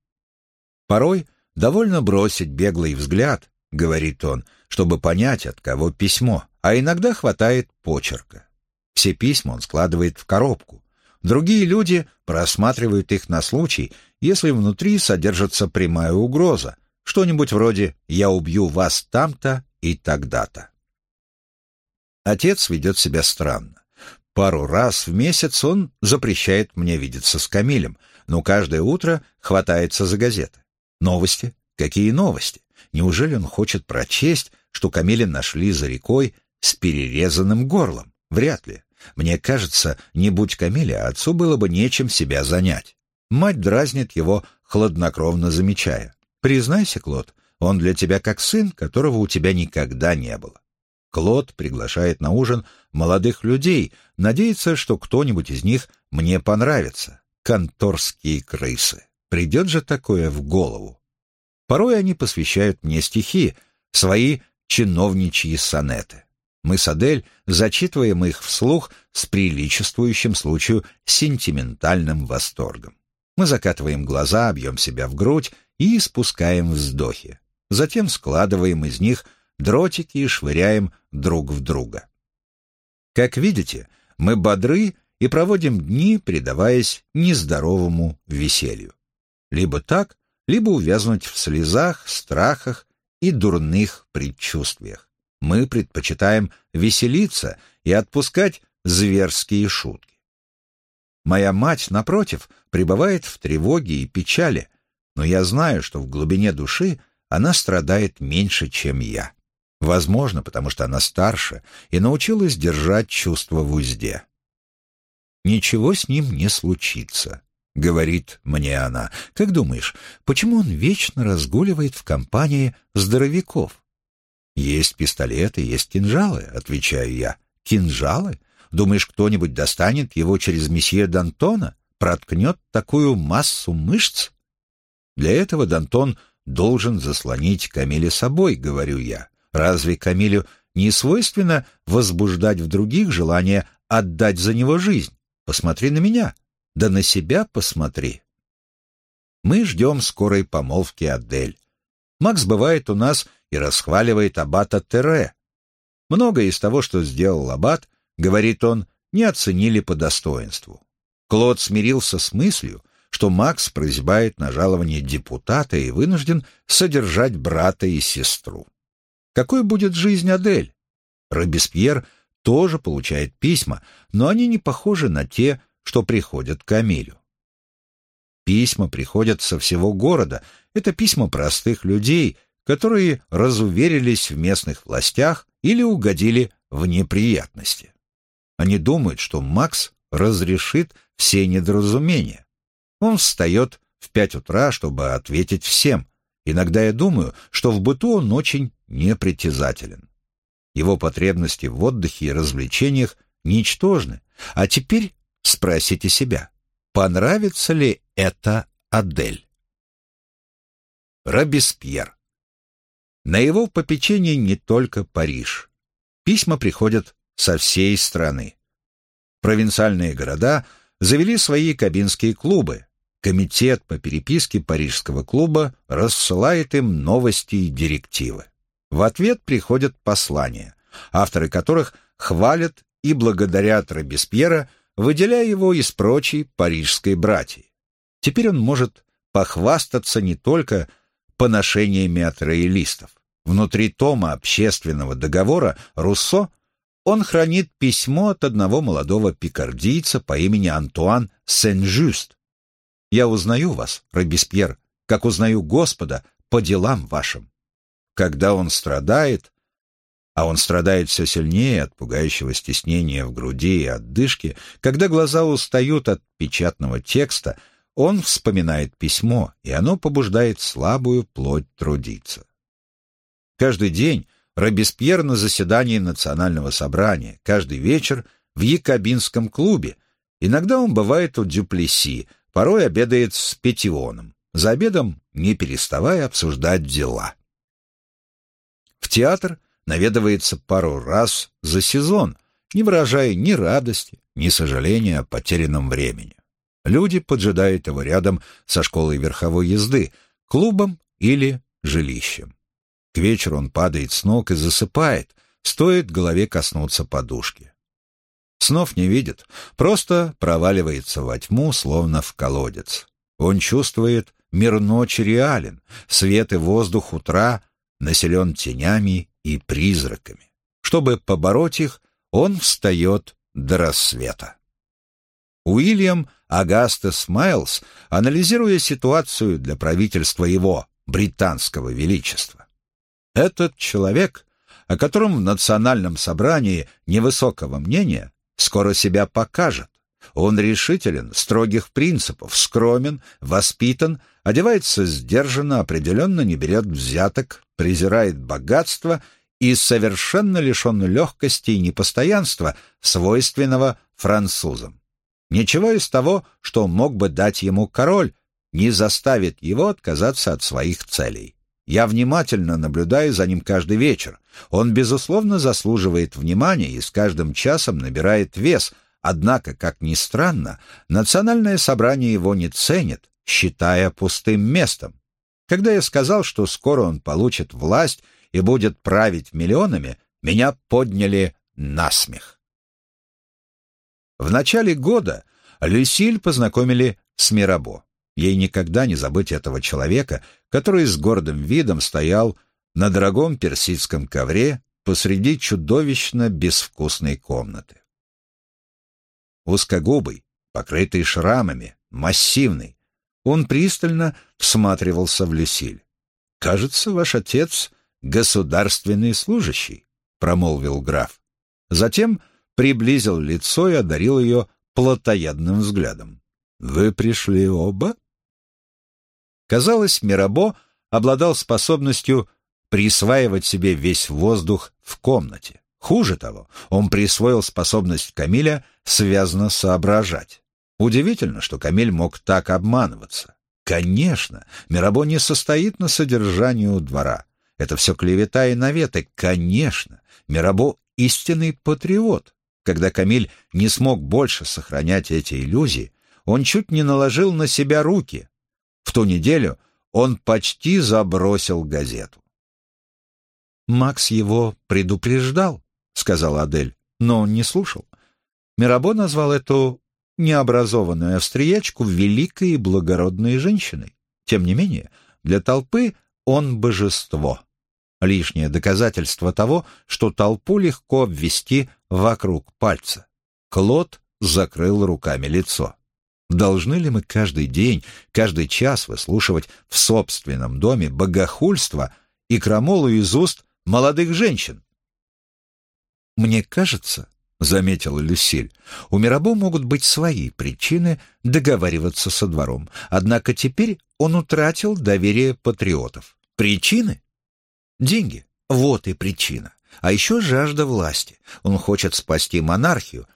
Порой довольно бросить беглый взгляд, говорит он, чтобы понять, от кого письмо, а иногда хватает почерка. Все письма он складывает в коробку. Другие люди просматривают их на случай, если внутри содержится прямая угроза, что-нибудь вроде «я убью вас там-то и тогда-то». Отец ведет себя странно. Пару раз в месяц он запрещает мне видеться с Камилем, но каждое утро хватается за газеты. Новости? Какие новости? Неужели он хочет прочесть, что Камиля нашли за рекой с перерезанным горлом? Вряд ли. Мне кажется, не будь Камиля, отцу было бы нечем себя занять. Мать дразнит его, хладнокровно замечая. «Признайся, Клод, он для тебя как сын, которого у тебя никогда не было. Клод приглашает на ужин молодых людей, надеется, что кто-нибудь из них мне понравится. Конторские крысы. Придет же такое в голову. Порой они посвящают мне стихи, свои чиновничьи сонеты. Мы с Адель зачитываем их вслух с приличествующим случаю сентиментальным восторгом. Мы закатываем глаза, бьем себя в грудь и спускаем вздохи. Затем складываем из них дротики и швыряем друг в друга. Как видите, мы бодры и проводим дни, предаваясь нездоровому веселью. Либо так, либо увязнуть в слезах, страхах и дурных предчувствиях. Мы предпочитаем веселиться и отпускать зверские шутки. Моя мать, напротив, пребывает в тревоге и печали, но я знаю, что в глубине души она страдает меньше, чем я. Возможно, потому что она старше и научилась держать чувства в узде. «Ничего с ним не случится», — говорит мне она. «Как думаешь, почему он вечно разгуливает в компании здоровяков?» «Есть пистолеты, есть кинжалы», — отвечаю я. «Кинжалы? Думаешь, кто-нибудь достанет его через месье Д'Антона? Проткнет такую массу мышц?» Для этого Д'Антон должен заслонить Камиле собой, говорю я. Разве Камилю не свойственно возбуждать в других желание отдать за него жизнь? Посмотри на меня, да на себя посмотри. Мы ждем скорой помолвки Адель. Макс бывает у нас и расхваливает аббата Тере. Многое из того, что сделал аббат, говорит он, не оценили по достоинству. Клод смирился с мыслью, что Макс прозябает на жалование депутата и вынужден содержать брата и сестру. Какой будет жизнь Адель? Робеспьер тоже получает письма, но они не похожи на те, что приходят к Камилю. Письма приходят со всего города. Это письма простых людей, которые разуверились в местных властях или угодили в неприятности. Они думают, что Макс разрешит все недоразумения. Он встает в пять утра, чтобы ответить всем. Иногда я думаю, что в быту он очень непритязателен. Его потребности в отдыхе и развлечениях ничтожны. А теперь спросите себя, понравится ли это Адель? Робеспьер. На его попечение не только Париж. Письма приходят со всей страны. Провинциальные города завели свои кабинские клубы. Комитет по переписке Парижского клуба рассылает им новости и директивы. В ответ приходят послания, авторы которых хвалят и благодарят Робеспьера, выделяя его из прочей парижской братьи. Теперь он может похвастаться не только поношениями от роялистов. Внутри тома общественного договора Руссо он хранит письмо от одного молодого пикардийца по имени Антуан Сен-Жюст. «Я узнаю вас, Робеспьер, как узнаю Господа по делам вашим. Когда он страдает, а он страдает все сильнее от пугающего стеснения в груди и отдышки, когда глаза устают от печатного текста, он вспоминает письмо, и оно побуждает слабую плоть трудиться. Каждый день Робеспьер на заседании национального собрания, каждый вечер в Якобинском клубе, иногда он бывает у Дюплеси, порой обедает с Петионом, за обедом не переставая обсуждать дела. В театр наведывается пару раз за сезон, не выражая ни радости, ни сожаления о потерянном времени. Люди поджидают его рядом со школой верховой езды, клубом или жилищем. К вечеру он падает с ног и засыпает, стоит голове коснуться подушки. Снов не видит, просто проваливается во тьму, словно в колодец. Он чувствует, мир ночи реален, свет и воздух утра населен тенями и призраками. Чтобы побороть их, он встает до рассвета. Уильям Агастес Майлз, анализируя ситуацию для правительства его, британского величества. Этот человек, о котором в национальном собрании невысокого мнения, скоро себя покажет. Он решителен, строгих принципов, скромен, воспитан, одевается сдержанно, определенно не берет взяток, презирает богатство и совершенно лишен легкости и непостоянства, свойственного французам. Ничего из того, что мог бы дать ему король, не заставит его отказаться от своих целей. Я внимательно наблюдаю за ним каждый вечер. Он, безусловно, заслуживает внимания и с каждым часом набирает вес, однако, как ни странно, национальное собрание его не ценит, считая пустым местом. Когда я сказал, что скоро он получит власть и будет править миллионами, меня подняли на смех. В начале года Люсиль познакомили с Мирабо. Ей никогда не забыть этого человека, который с гордым видом стоял на дорогом персидском ковре посреди чудовищно безвкусной комнаты. Узкогубый, покрытый шрамами, массивный, он пристально всматривался в Люсиль. «Кажется, ваш отец — государственный служащий», — промолвил граф. Затем приблизил лицо и одарил ее плотоядным взглядом. «Вы пришли оба?» Казалось, Мирабо обладал способностью присваивать себе весь воздух в комнате. Хуже того, он присвоил способность Камиля связно соображать. Удивительно, что Камиль мог так обманываться. Конечно, Мирабо не состоит на содержании у двора. Это все клевета и наветы. Конечно, Мирабо — истинный патриот. Когда Камиль не смог больше сохранять эти иллюзии, он чуть не наложил на себя руки, в ту неделю он почти забросил газету. «Макс его предупреждал», — сказала Адель, но он не слушал. Мирабо назвал эту необразованную австриячку великой и благородной женщиной. Тем не менее, для толпы он божество. Лишнее доказательство того, что толпу легко обвести вокруг пальца. Клод закрыл руками лицо. Должны ли мы каждый день, каждый час выслушивать в собственном доме богохульство и крамолу из уст молодых женщин? «Мне кажется, — заметила Люсиль, — у Мирабо могут быть свои причины договариваться со двором, однако теперь он утратил доверие патриотов. Причины? Деньги. Вот и причина. А еще жажда власти. Он хочет спасти монархию,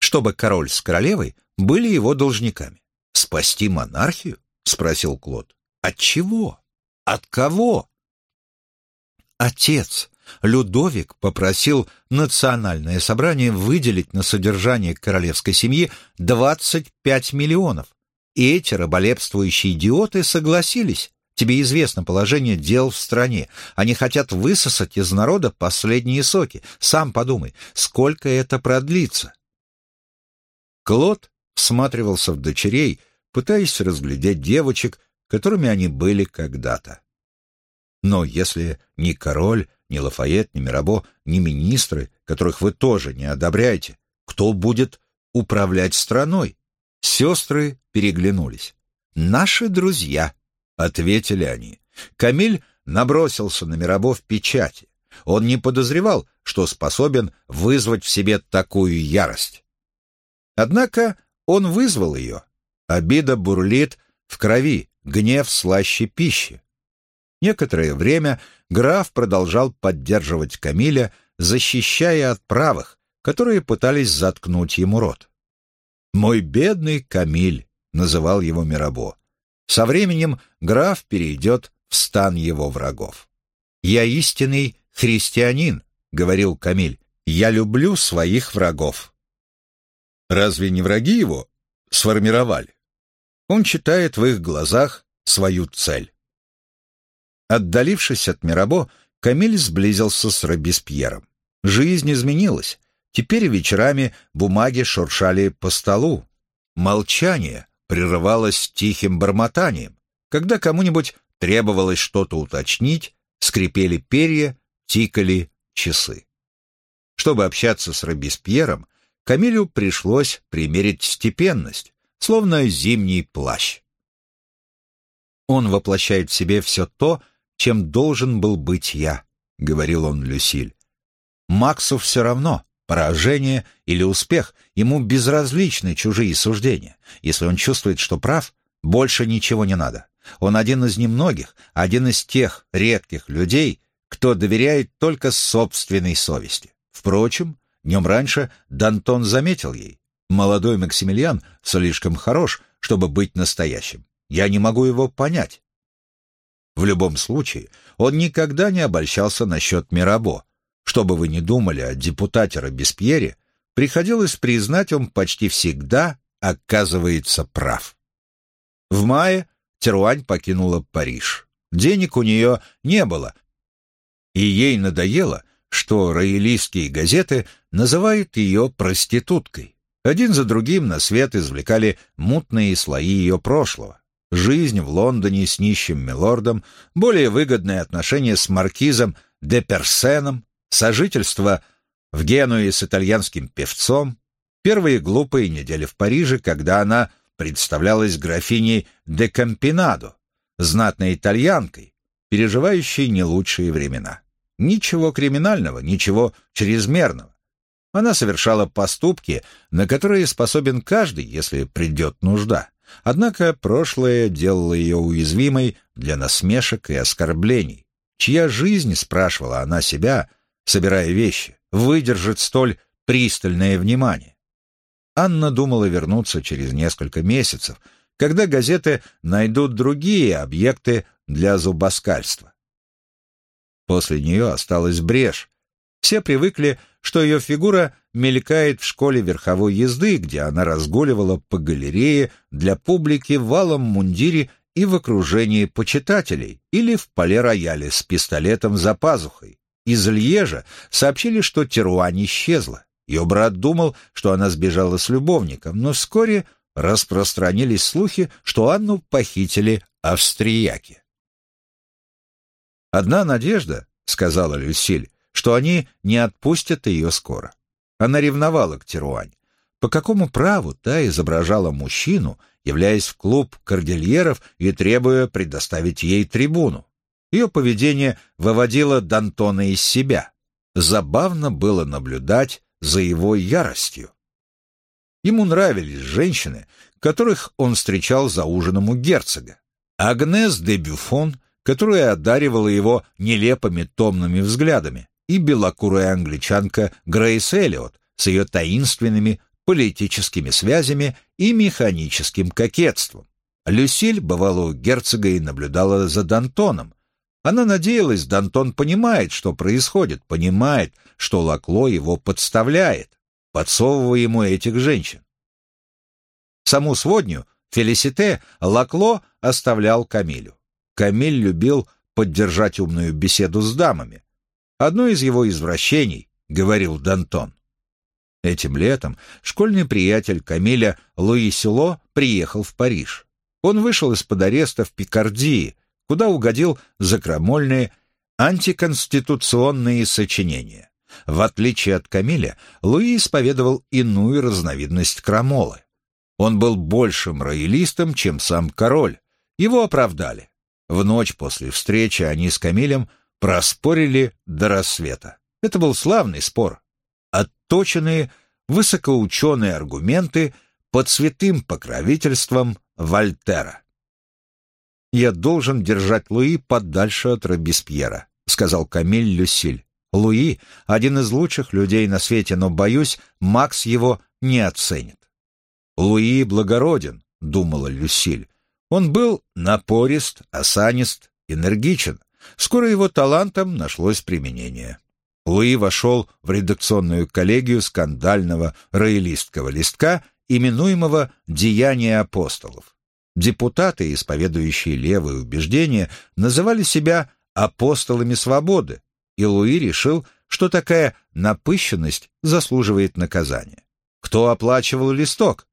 чтобы король с королевой были его должниками. «Спасти монархию?» — спросил Клод. «От чего? От кого?» «Отец», Людовик попросил национальное собрание выделить на содержание королевской семьи 25 миллионов. И эти раболепствующие идиоты согласились. Тебе известно положение дел в стране. Они хотят высосать из народа последние соки. Сам подумай, сколько это продлится. Клод всматривался в дочерей, пытаясь разглядеть девочек, которыми они были когда-то. Но если ни король, ни Лафайет, ни Мирабо, ни министры, которых вы тоже не одобряете, кто будет управлять страной? Сестры переглянулись. «Наши друзья», — ответили они. Камиль набросился на Мирабо в печати. Он не подозревал, что способен вызвать в себе такую ярость. Однако он вызвал ее. Обида бурлит в крови, гнев слаще пищи. Некоторое время граф продолжал поддерживать Камиля, защищая от правых, которые пытались заткнуть ему рот. «Мой бедный Камиль», — называл его Мирабо. Со временем граф перейдет в стан его врагов. «Я истинный христианин», — говорил Камиль. «Я люблю своих врагов». Разве не враги его сформировали? Он читает в их глазах свою цель. Отдалившись от Мирабо, Камиль сблизился с Робеспьером. Жизнь изменилась. Теперь вечерами бумаги шуршали по столу. Молчание прерывалось тихим бормотанием. Когда кому-нибудь требовалось что-то уточнить, скрипели перья, тикали часы. Чтобы общаться с Робеспьером, Камилю пришлось примерить степенность, словно зимний плащ. Он воплощает в себе все то, чем должен был быть я, — говорил он Люсиль. Максу все равно, поражение или успех, ему безразличны чужие суждения. Если он чувствует, что прав, больше ничего не надо. Он один из немногих, один из тех редких людей, кто доверяет только собственной совести. Впрочем, днем раньше Дантон заметил ей, молодой Максимилиан слишком хорош, чтобы быть настоящим. Я не могу его понять. В любом случае, он никогда не обольщался насчет Мирабо, что бы вы ни думали о депутате Робеспьере, приходилось признать, он почти всегда оказывается прав. В мае Теруань покинула Париж. Денег у нее не было, и ей надоело, что роялистские газеты называют ее проституткой. Один за другим на свет извлекали мутные слои ее прошлого. Жизнь в Лондоне с нищим милордом, более выгодные отношения с маркизом де Персеном, сожительство в Генуе с итальянским певцом, первые глупые недели в Париже, когда она представлялась графиней де Кампинадо, знатной итальянкой, переживающей не лучшие времена. Ничего криминального, ничего чрезмерного. Она совершала поступки, на которые способен каждый, если придет нужда. Однако прошлое делало ее уязвимой для насмешек и оскорблений. Чья жизнь, спрашивала она себя, — собирая вещи, выдержит столь пристальное внимание. Анна думала вернуться через несколько месяцев, когда газеты найдут другие объекты для зубоскальства. После нее осталась брешь. Все привыкли, что ее фигура мелькает в школе верховой езды, где она разгуливала по галерее для публики валом мундире и в окружении почитателей, или в поле-рояле с пистолетом за пазухой. Из Льежа сообщили, что Теруань исчезла. Ее брат думал, что она сбежала с любовником, но вскоре распространились слухи, что Анну похитили австрияки. «Одна надежда», — сказала Люсиль, — «что они не отпустят ее скоро». Она ревновала к Теруань. По какому праву та изображала мужчину, являясь в клуб кордильеров и требуя предоставить ей трибуну? Ее поведение выводило Д'Антона из себя. Забавно было наблюдать за его яростью. Ему нравились женщины, которых он встречал за ужином у герцога. Агнес де Бюфон, которая одаривала его нелепыми томными взглядами, и белокурая англичанка Грейс Эллиот с ее таинственными политическими связями и механическим кокетством. Люсиль бывала у герцога и наблюдала за Д'Антоном, она надеялась, Дантон понимает, что происходит, понимает, что Лакло его подставляет, подсовывая ему этих женщин. Саму сводню, Фелисите, Лакло оставлял Камилю. Камиль любил поддержать умную беседу с дамами. Одно из его извращений, говорил Дантон. Этим летом школьный приятель Камиля Луи Сюло приехал в Париж. Он вышел из-под ареста в Пикардии, куда угодил за крамольные антиконституционные сочинения. В отличие от Камиля, Луи исповедовал иную разновидность крамолы. Он был большим роялистом, чем сам король. Его оправдали. В ночь после встречи они с Камилем проспорили до рассвета. Это был славный спор. Отточенные, высокоученые аргументы под святым покровительством Вольтера. «Я должен держать Луи подальше от Робеспьера», — сказал Камиль Люсиль. «Луи — один из лучших людей на свете, но, боюсь, Макс его не оценит». «Луи благороден», — думала Люсиль. Он был напорист, осанист, энергичен. Скоро его талантам нашлось применение. Луи вошел в редакционную коллегию скандального роялистского листка, именуемого «Деяния апостолов». Депутаты, исповедующие левые убеждения, называли себя апостолами свободы, и Луи решил, что такая напыщенность заслуживает наказания. Кто оплачивал листок?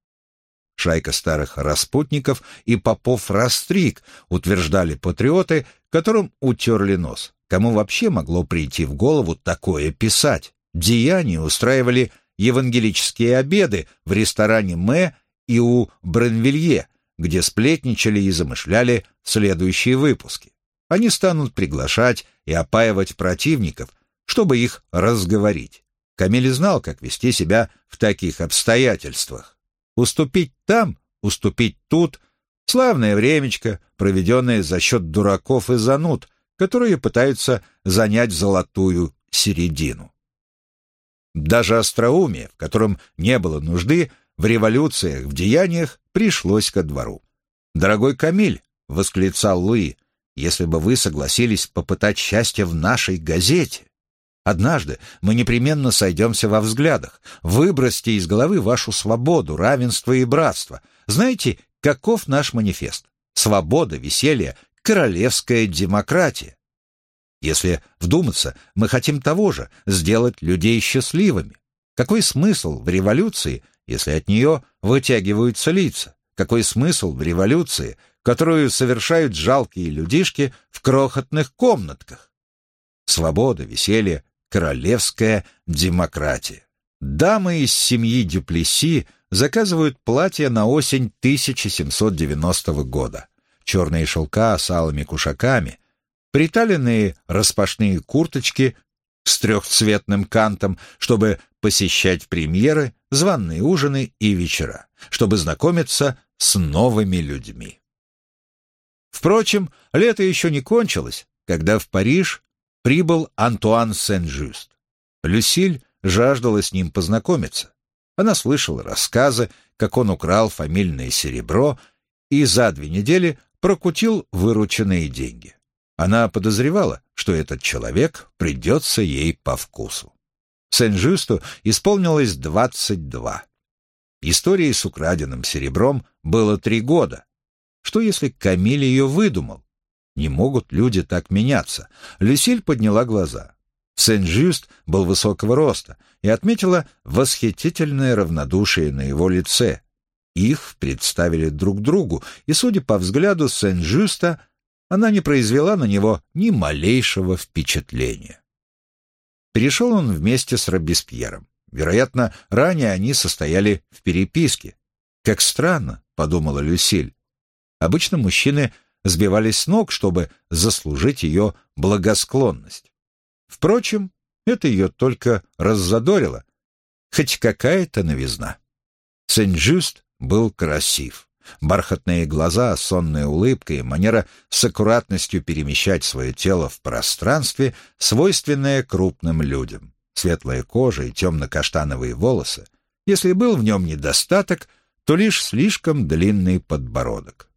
Шайка старых распутников и попов растрик, утверждали патриоты, которым утерли нос. Кому вообще могло прийти в голову такое писать? Деяния устраивали евангелические обеды в ресторане Мэ и у Бренвилье, где сплетничали и замышляли следующие выпуски. Они станут приглашать и опаивать противников, чтобы их разговорить. Камиль знал, как вести себя в таких обстоятельствах. Уступить там, уступить тут — славное времечко, проведенное за счет дураков и зануд, которые пытаются занять золотую середину. Даже остроумие, в котором не было нужды, в революциях, в деяниях пришлось ко двору. «Дорогой Камиль», — восклицал Луи, — «если бы вы согласились попытать счастье в нашей газете, Однажды мы непременно сойдемся во взглядах. Выбросьте из головы вашу свободу, равенство и братство. Знаете, каков наш манифест? Свобода, веселье, королевская демократия. Если вдуматься, мы хотим того же — сделать людей счастливыми. Какой смысл в революции, если от нее вытягиваются лица? Какой смысл в революции, которую совершают жалкие людишки в крохотных комнатках? Свобода, веселье, королевская демократия. Дамы из семьи Дюплеси заказывают платья на осень 1790 года. Черные шелка с алыми кушаками, приталенные распашные курточки с трехцветным кантом, чтобы посещать премьеры, званные ужины и вечера, чтобы знакомиться с новыми людьми. Впрочем, лето еще не кончилось, когда в Париж прибыл Антуан Сен-Жюст. Люсиль жаждала с ним познакомиться. Она слышала рассказы, как он украл фамильное серебро и за две недели прокутил вырученные деньги. Она подозревала, что этот человек придется ей по вкусу. Сен-Жюсту исполнилось двадцать два. Истории с украденным серебром было три года. Что если Камиль ее выдумал? Не могут люди так меняться. Люсиль подняла глаза. Сен-Жюст был высокого роста и отметила восхитительное равнодушие на его лице. Их представили друг другу, и, судя по взгляду Сен-Жюста, она не произвела на него ни малейшего впечатления. Перешел он вместе с Робеспьером. Вероятно, ранее они состояли в переписке. «Как странно», — подумала Люсиль. Обычно мужчины сбивались с ног, чтобы заслужить ее благосклонность. Впрочем, это ее только раззадорило. Хоть какая-то новизна. Сен-Жюст был красив. Бархатные глаза, сонная улыбка и манера с аккуратностью перемещать свое тело в пространстве, свойственное крупным людям. Светлая кожа и темно-каштановые волосы. Если был в нем недостаток, то лишь слишком длинный подбородок.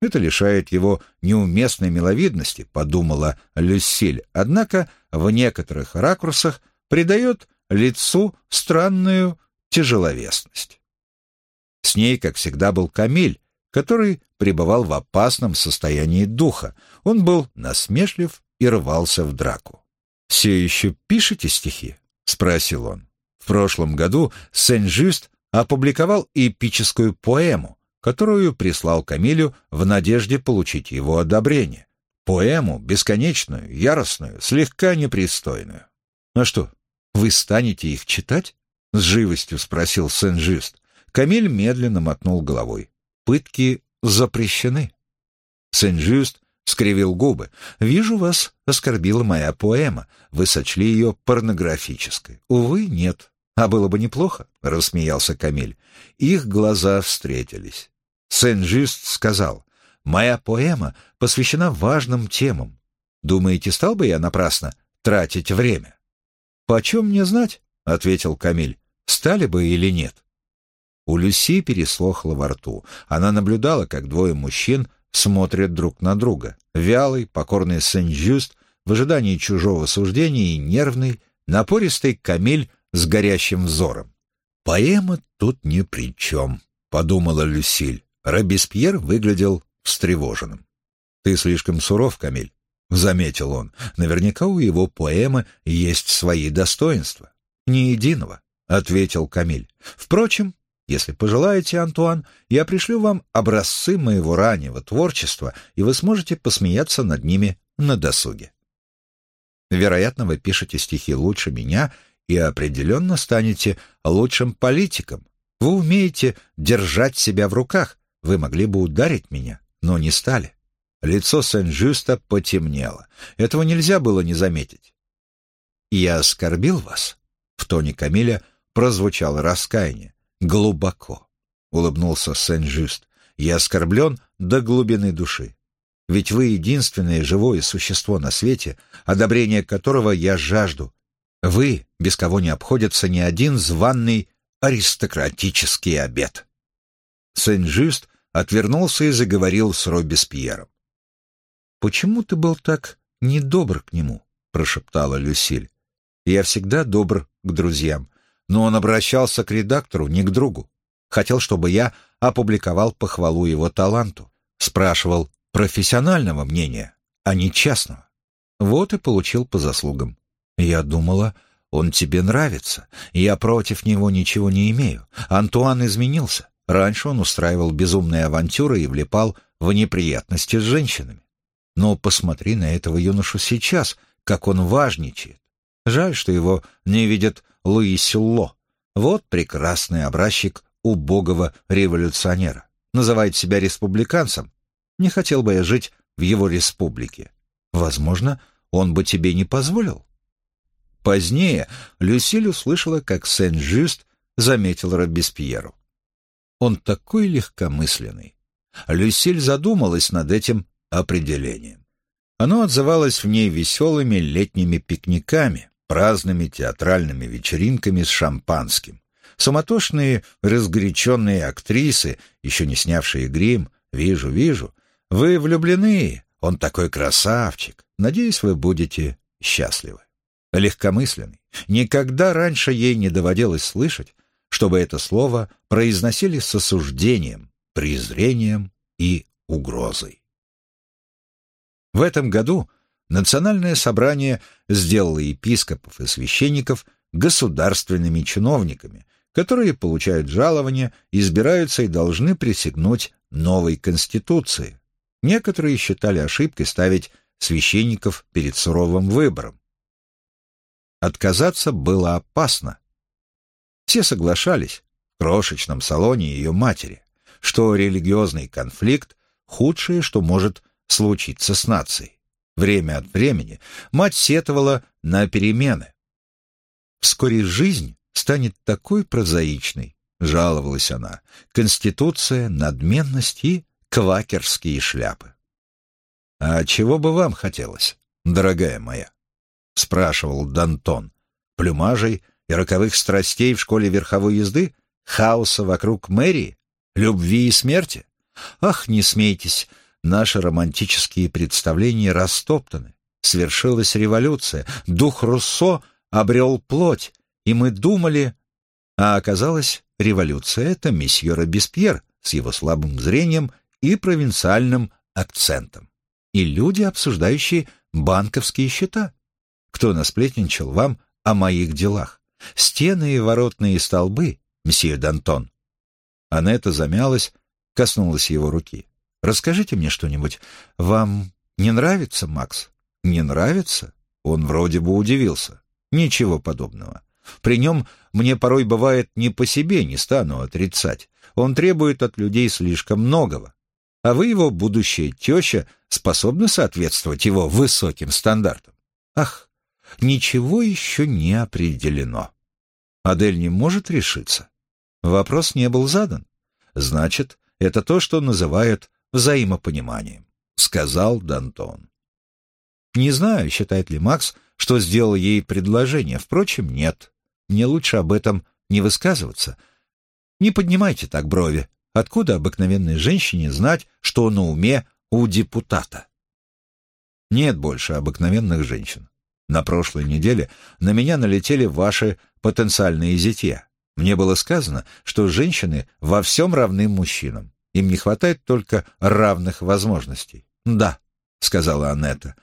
Это лишает его неуместной миловидности, подумала Люсиль, однако в некоторых ракурсах придает лицу странную тяжеловесность. С ней, как всегда, был Камиль, который пребывал в опасном состоянии духа. Он был насмешлив и рвался в драку. «Все еще пишете стихи?» — спросил он. В прошлом году Сен-Жюст опубликовал эпическую поэму, которую прислал Камилю в надежде получить его одобрение. Поэму, бесконечную, яростную, слегка непристойную. «А что, вы станете их читать?» — с живостью спросил Сен-Жюст. Камиль медленно мотнул головой. «Пытки запрещены». Сен-Жюст скривил губы. «Вижу, вас оскорбила моя поэма. Вы сочли ее порнографической. Увы, нет. А было бы неплохо», — рассмеялся Камиль. Их глаза встретились. Сен-Жюст сказал, «Моя поэма посвящена важным темам. Думаете, стал бы я напрасно тратить время?» «Почем мне знать?» — ответил Камиль. «Стали бы или нет?» У Люси переслохло во рту. Она наблюдала, как двое мужчин смотрят друг на друга. Вялый, покорный Сен-Жюст в ожидании чужого суждения и нервный, напористый Камиль с горящим взором. «Поэма тут ни при чем», — подумала Люсиль. Робеспьер выглядел встревоженным. «Ты слишком суров, Камиль», — заметил он. «Наверняка у его поэмы есть свои достоинства». «Ни единого», — ответил Камиль. «Впрочем, если пожелаете, Антуан, я пришлю вам образцы моего раннего творчества, и вы сможете посмеяться над ними на досуге. Вероятно, вы пишете стихи лучше меня и определенно станете лучшим политиком. Вы умеете держать себя в руках. Вы могли бы ударить меня, но не стали. Лицо Сен-Жюста потемнело. Этого нельзя было не заметить. «Я оскорбил вас?» В тоне Камиля прозвучало раскаяние. «Глубоко», — улыбнулся Сен-Жюст. «Я оскорблен до глубины души. Ведь вы единственное живое существо на свете, одобрение которого я жажду. Вы, без кого не обходится ни один званный аристократический обед». Сен-Жюст отвернулся и заговорил с Робеспьером. «Почему ты был так недобр к нему?» — прошептала Люсиль. «Я всегда добр к друзьям, но он обращался к редактору, не к другу. Хотел, чтобы я опубликовал похвалу его таланту. Спрашивал профессионального мнения, а не частного. Вот и получил по заслугам. Я думала, он тебе нравится. Я против него ничего не имею. Антуан изменился. Раньше он устраивал безумные авантюры и влипал в неприятности с женщинами. Но посмотри на этого юношу сейчас, как он важничает. Жаль, что его не видят Луи. Вот прекрасный образчик убогого революционера. Называет себя республиканцем. Не хотел бы я жить в его республике. Возможно, он бы тебе не позволил. Позднее Люсиль услышала, как Сен-Жюст заметил Робеспьеру. Он такой легкомысленный. Люсиль задумалась над этим определением. Оно отзывалось в ней веселыми летними пикниками, праздными театральными вечеринками с шампанским. Суматошные, разгоряченные актрисы, еще не снявшие грим, «Вижу, вижу. Вы влюблены, он такой красавчик. Надеюсь, вы будете счастливы». Легкомысленный. Никогда раньше ей не доводилось слышать, чтобы это слово произносили с осуждением, презрением и угрозой. В этом году Национальное собрание сделало епископов и священников государственными чиновниками, которые получают жалования, избираются и должны присягнуть новой конституции. Некоторые считали ошибкой ставить священников перед суровым выбором. Отказаться было опасно. Все соглашались в крошечном салоне ее матери, что религиозный конфликт – худшее, что может случиться с нацией. Время от времени мать сетовала на перемены. «Вскоре жизнь станет такой прозаичной», — жаловалась она, — «конституция, надменность и квакерские шляпы». «А чего бы вам хотелось, дорогая моя?» — спрашивал Дантон. «Плюмажей и роковых страстей в школе верховой езды? Хаоса вокруг мэрии? Любви и смерти? Ах, не смейтесь, Наши романтические представления растоптаны. Свершилась революция. Дух Руссо обрел плоть, и мы думали... А оказалось, революция — это месье Робеспьер с его слабым зрением и провинциальным акцентом. И люди, обсуждающие банковские счета. Кто насплетничал вам о моих делах? Стены и воротные столбы, месье Д'Антон. Анетта замялась, коснулась его руки. Расскажите мне что-нибудь. Вам не нравится, Макс? Не нравится? Он вроде бы удивился. Ничего подобного. При нем мне порой бывает не по себе, не стану отрицать. Он требует от людей слишком многого. а вы, его будущая теща, способны соответствовать его высоким стандартам. Ах, ничего еще не определено. Адель не может решиться. Вопрос не был задан. Значит, это то, что называют взаимопониманием, сказал Дантон. Не знаю, считает ли Макс, что сделал ей предложение. Впрочем, нет. Мне лучше об этом не высказываться. Не поднимайте так брови. Откуда обыкновенной женщине знать, что на уме у депутата? Нет больше обыкновенных женщин. На прошлой неделе на меня налетели ваши потенциальные зятья. Мне было сказано, что женщины во всем равны мужчинам. Им не хватает только равных возможностей. «Да», — сказала Анетта.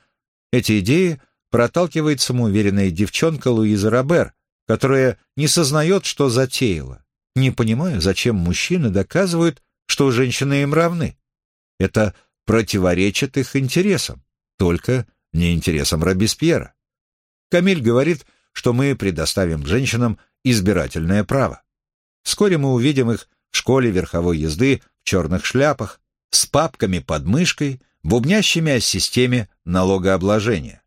Эти идеи проталкивает самоуверенная девчонка Луиза Робер, которая не сознает, что затеяла. Не понимаю, зачем мужчины доказывают, что женщины им равны. Это противоречит их интересам, только не интересам Робеспьера. Камиль говорит, что мы предоставим женщинам избирательное право. Вскоре мы увидим их в школе верховой езды в черных шляпах, с папками под мышкой, бубнящими о системе налогообложения.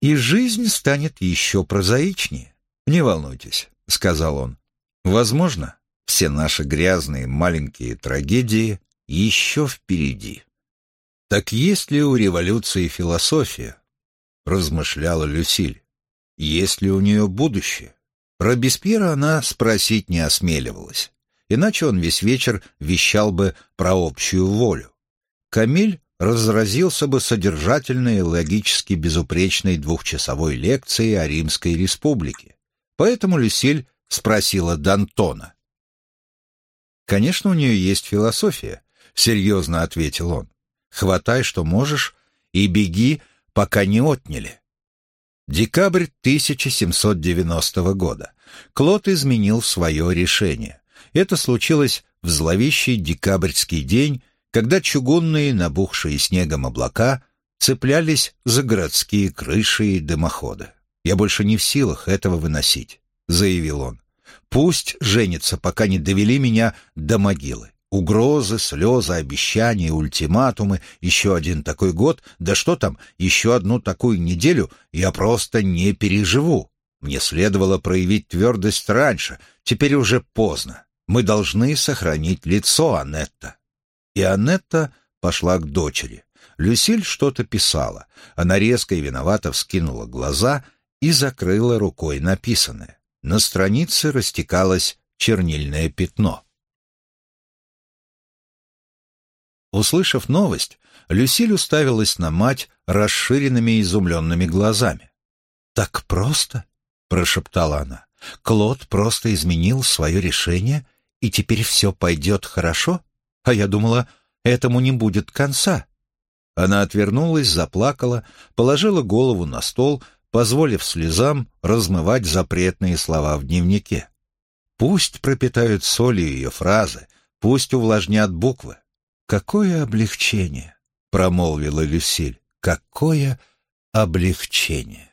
И жизнь станет еще прозаичнее. Не волнуйтесь, сказал он. Возможно, все наши грязные маленькие трагедии еще впереди. Так есть ли у революции философия? Размышляла Люсиль. Есть ли у нее будущее? Робеспьера она спросить не осмеливалась, иначе он весь вечер вещал бы про общую волю. Камиль разразился бы содержательной и логически безупречной двухчасовой лекцией о Римской республике. Поэтому Люсиль спросила Д'Антона. «Конечно, у нее есть философия», — серьезно ответил он. «Хватай, что можешь, и беги, пока не отняли». Декабрь 1790 года. Клод изменил свое решение. Это случилось в зловещий декабрьский день, когда чугунные, набухшие снегом облака цеплялись за городские крыши и дымоходы. «Я больше не в силах этого выносить», — заявил он. «Пусть женится, пока не довели меня до могилы. Угрозы, слезы, обещания, ультиматумы, еще один такой год, да что там, еще одну такую неделю я просто не переживу. Мне следовало проявить твердость раньше, теперь уже поздно. Мы должны сохранить лицо, Анетта. И Анетта пошла к дочери. Люсиль что-то писала. Она резко и виновато вскинула глаза и закрыла рукой написанное. На странице растекалось чернильное пятно. Услышав новость, Люсиль уставилась на мать расширенными изумленными глазами. «Так просто?» — прошептала она. «Клод просто изменил свое решение, и теперь все пойдет хорошо? А я думала, этому не будет конца». Она отвернулась, заплакала, положила голову на стол, позволив слезам размывать запретные слова в дневнике. Пусть пропитают солью ее фразы, пусть увлажнят буквы. «Какое облегчение!» — промолвила Люсиль. «Какое облегчение!»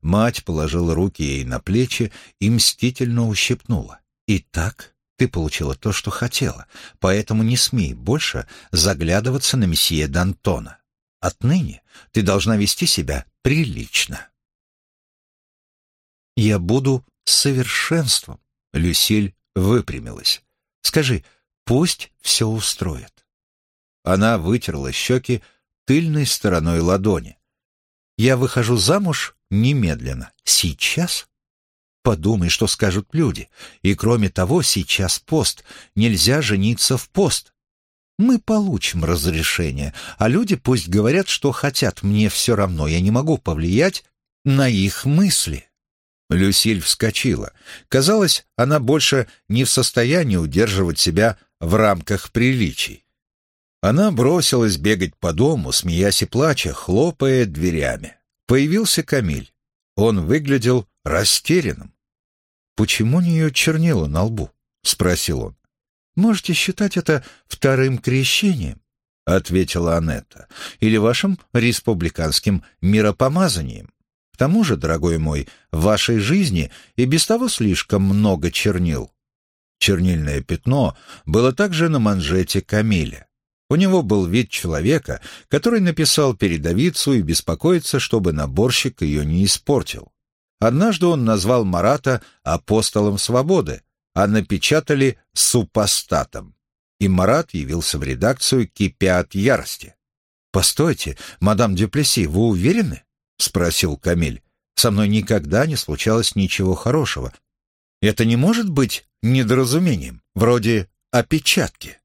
Мать положила руки ей на плечи и мстительно ущипнула. «Итак, ты получила то, что хотела, поэтому не смей больше заглядываться на месье Д'Антона. Отныне ты должна вести себя прилично». «Я буду совершенством», — Люсиль выпрямилась. «Скажи, пусть все устроит». Она вытерла щеки тыльной стороной ладони. «Я выхожу замуж немедленно. Сейчас?» Подумай, что скажут люди. И кроме того, сейчас пост. Нельзя жениться в пост. Мы получим разрешение, а люди пусть говорят, что хотят. Мне все равно, я не могу повлиять на их мысли. Люсиль вскочила. Казалось, она больше не в состоянии удерживать себя в рамках приличий. Она бросилась бегать по дому, смеясь и плача, хлопая дверями. Появился Камиль. Он выглядел растерянным. «Почему у нее чернила на лбу?» — спросил он. «Можете считать это вторым крещением», — ответила Анетта, «или вашим республиканским миропомазанием. К тому же, дорогой мой, в вашей жизни и без того слишком много чернил». Чернильное пятно было также на манжете Камиля. У него был вид человека, который написал передовицу и беспокоится, чтобы наборщик ее не испортил. Однажды он назвал Марата апостолом свободы, а напечатали супостатом. И Марат явился в редакцию, кипя от ярости. «Постойте, мадам Дюплеси, вы уверены?» — спросил Камиль. «Со мной никогда не случалось ничего хорошего. Это не может быть недоразумением, вроде опечатки?»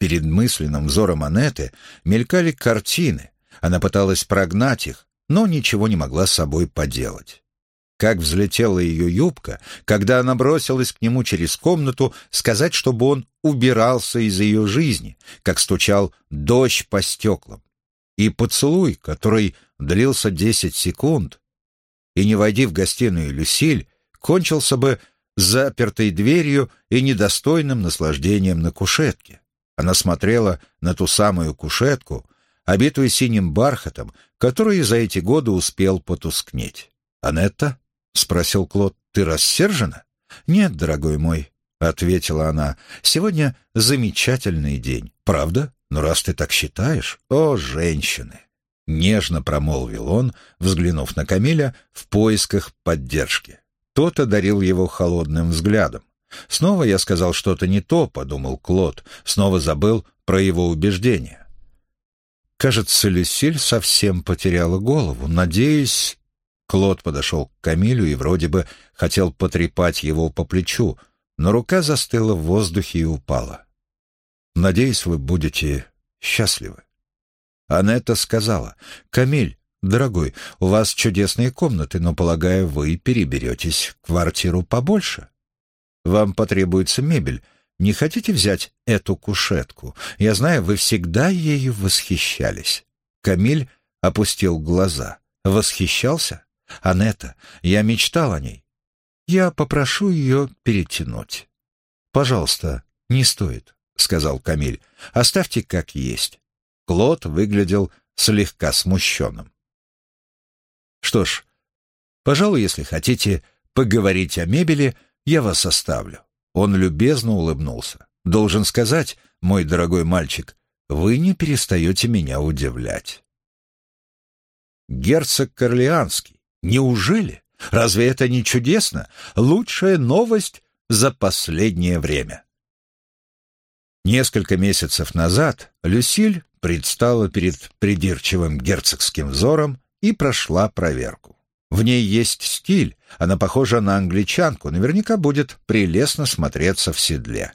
Перед мысленным взором Анеты мелькали картины. Она пыталась прогнать их, но ничего не могла с собой поделать. Как взлетела ее юбка, когда она бросилась к нему через комнату сказать, чтобы он убирался из ее жизни, как стучал дождь по стеклам. И поцелуй, который длился десять секунд, и не войди в гостиную Люсиль, кончился бы запертой дверью и недостойным наслаждением на кушетке. Она смотрела на ту самую кушетку, обитую синим бархатом, который за эти годы успел потускнеть. «Анетта?» — спросил Клод. «Ты рассержена?» «Нет, дорогой мой», — ответила она. «Сегодня замечательный день. Правда? Но раз ты так считаешь, о, женщины!» Нежно промолвил он, взглянув на Камиля в поисках поддержки. Тот одарил его холодным взглядом. Снова я сказал что-то не то, подумал Клод, снова забыл про его убеждения. Кажется, Люсиль совсем потеряла голову. Надеюсь... Клод подошел к Камилю и вроде бы хотел потрепать его по плечу, но рука застыла в воздухе и упала. «Надеюсь, вы будете счастливы». Анетта сказала, «Камиль, дорогой, у вас чудесные комнаты, но, полагаю, вы переберетесь в квартиру побольше». Вам потребуется мебель. Не хотите взять эту кушетку? Я знаю, вы всегда ею восхищались». Камиль опустил глаза. «Восхищался? Анетта, я мечтал о ней. Я попрошу ее перетянуть». «Пожалуйста, не стоит», — сказал Камиль. «Оставьте как есть». Клод выглядел слегка смущенным. «Что ж, пожалуй, если хотите поговорить о мебели, — я вас оставлю». Он любезно улыбнулся. «Должен сказать, мой дорогой мальчик, вы не перестаете меня удивлять». Герцог Корлеанский. Неужели? Разве это не чудесно? Лучшая новость за последнее время. Несколько месяцев назад Люсиль предстала перед придирчивым герцогским взором и прошла проверку. В ней есть стиль, она похожа на англичанку, наверняка будет прелестно смотреться в седле.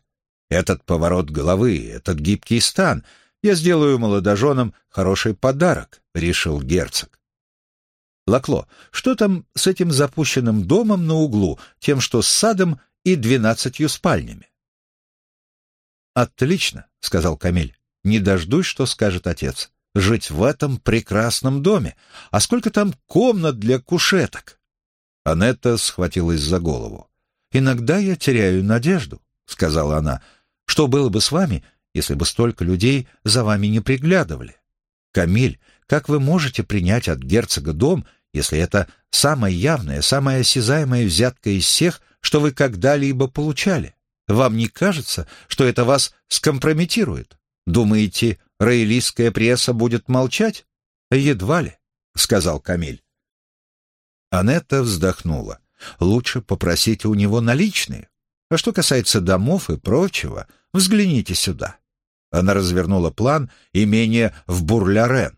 Этот поворот головы, этот гибкий стан, я сделаю молодоженам хороший подарок, решил герцог. Лакло, что там с этим запущенным домом на углу, тем, что с садом и двенадцатью спальнями? Отлично, сказал Камиль. Не дождусь, что скажет отец жить в этом прекрасном доме. А сколько там комнат для кушеток?» Анетта схватилась за голову. «Иногда я теряю надежду», — сказала она. «Что было бы с вами, если бы столько людей за вами не приглядывали? Камиль, как вы можете принять от герцога дом, если это самая явная, самая осязаемая взятка из всех, что вы когда-либо получали? Вам не кажется, что это вас скомпрометирует? Думаете, роялистская пресса будет молчать? Едва ли, — сказал Камиль. Анетта вздохнула. Лучше попросите у него наличные. А что касается домов и прочего, взгляните сюда. Она развернула план имения в Бурлярен.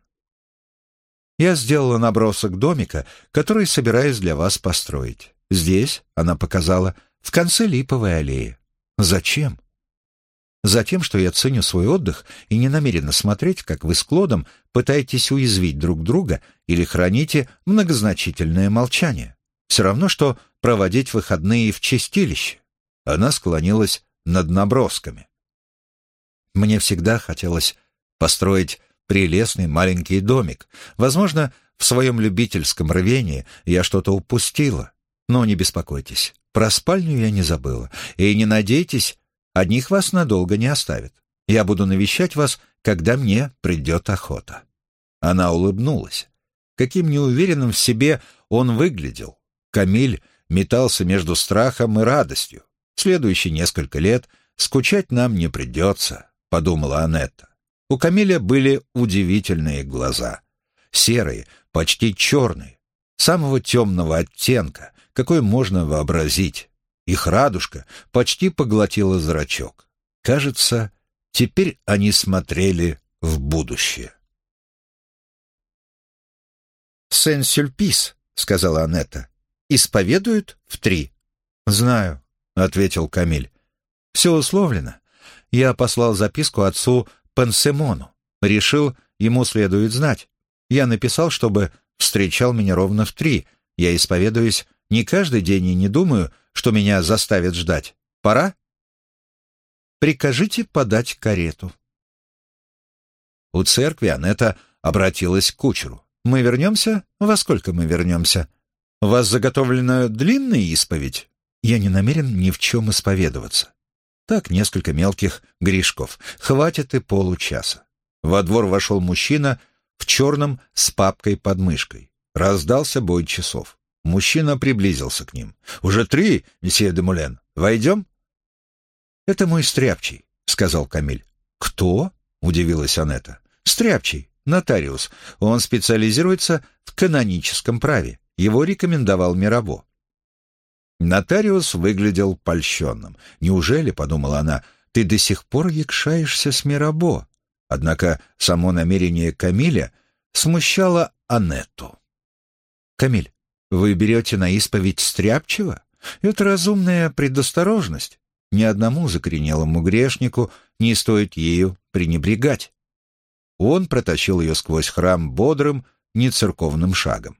Я сделала набросок домика, который собираюсь для вас построить. Здесь, она показала, в конце липовой аллеи. Зачем? Затем, что я ценю свой отдых и не намерена смотреть, как вы с Клодом пытаетесь уязвить друг друга или храните многозначительное молчание. Все равно, что проводить выходные в чистилище. Она склонилась над набросками. Мне всегда хотелось построить прелестный маленький домик. Возможно, в своем любительском рвении я что-то упустила. Но не беспокойтесь, про спальню я не забыла. И не надейтесь, Одних вас надолго не оставят. Я буду навещать вас, когда мне придет охота». Она улыбнулась. Каким неуверенным в себе он выглядел. Камиль метался между страхом и радостью. Следующие несколько лет скучать нам не придется, подумала Анетта. У Камиля были удивительные глаза. Серые, почти черные, самого темного оттенка, какой можно вообразить. Их радужка почти поглотила зрачок. Кажется, теперь они смотрели в будущее. «Сен-Сюльпис», — сказала Анетта, — «исповедуют в три». «Знаю», — ответил Камиль. «Все условлено. Я послал записку отцу Пансемону. Решил, ему следует знать. Я написал, чтобы встречал меня ровно в три. Я исповедуюсь не каждый день и не думаю, что меня заставят ждать. Пора?» «Прикажите подать карету». У церкви Анетта обратилась к кучеру. «Мы вернемся? Во сколько мы вернемся? У вас заготовлена длинная исповедь?» «Я не намерен ни в чем исповедоваться. Так, несколько мелких грешков. Хватит и получаса». Во двор вошел мужчина в черном с папкой под мышкой. Раздался бой часов. Мужчина приблизился к ним. «Уже три, месье де Мулен. Войдем?» «Это мой стряпчий», — сказал Камиль. «Кто?» — удивилась Анетта. Стряпчий, нотариус. Он специализируется в каноническом праве. Его рекомендовал Мирабо. Нотариус выглядел польщенным. «Неужели, — подумала она, — ты до сих пор якшаешься с Мирабо?» Однако само намерение Камиля смущало Анетту. «Камиль, вы берете на исповедь Стряпчего? Это разумная предосторожность. Ни одному закоренелому грешнику не стоит ею пренебрегать. Он протащил ее сквозь храм бодрым, нецерковным шагом.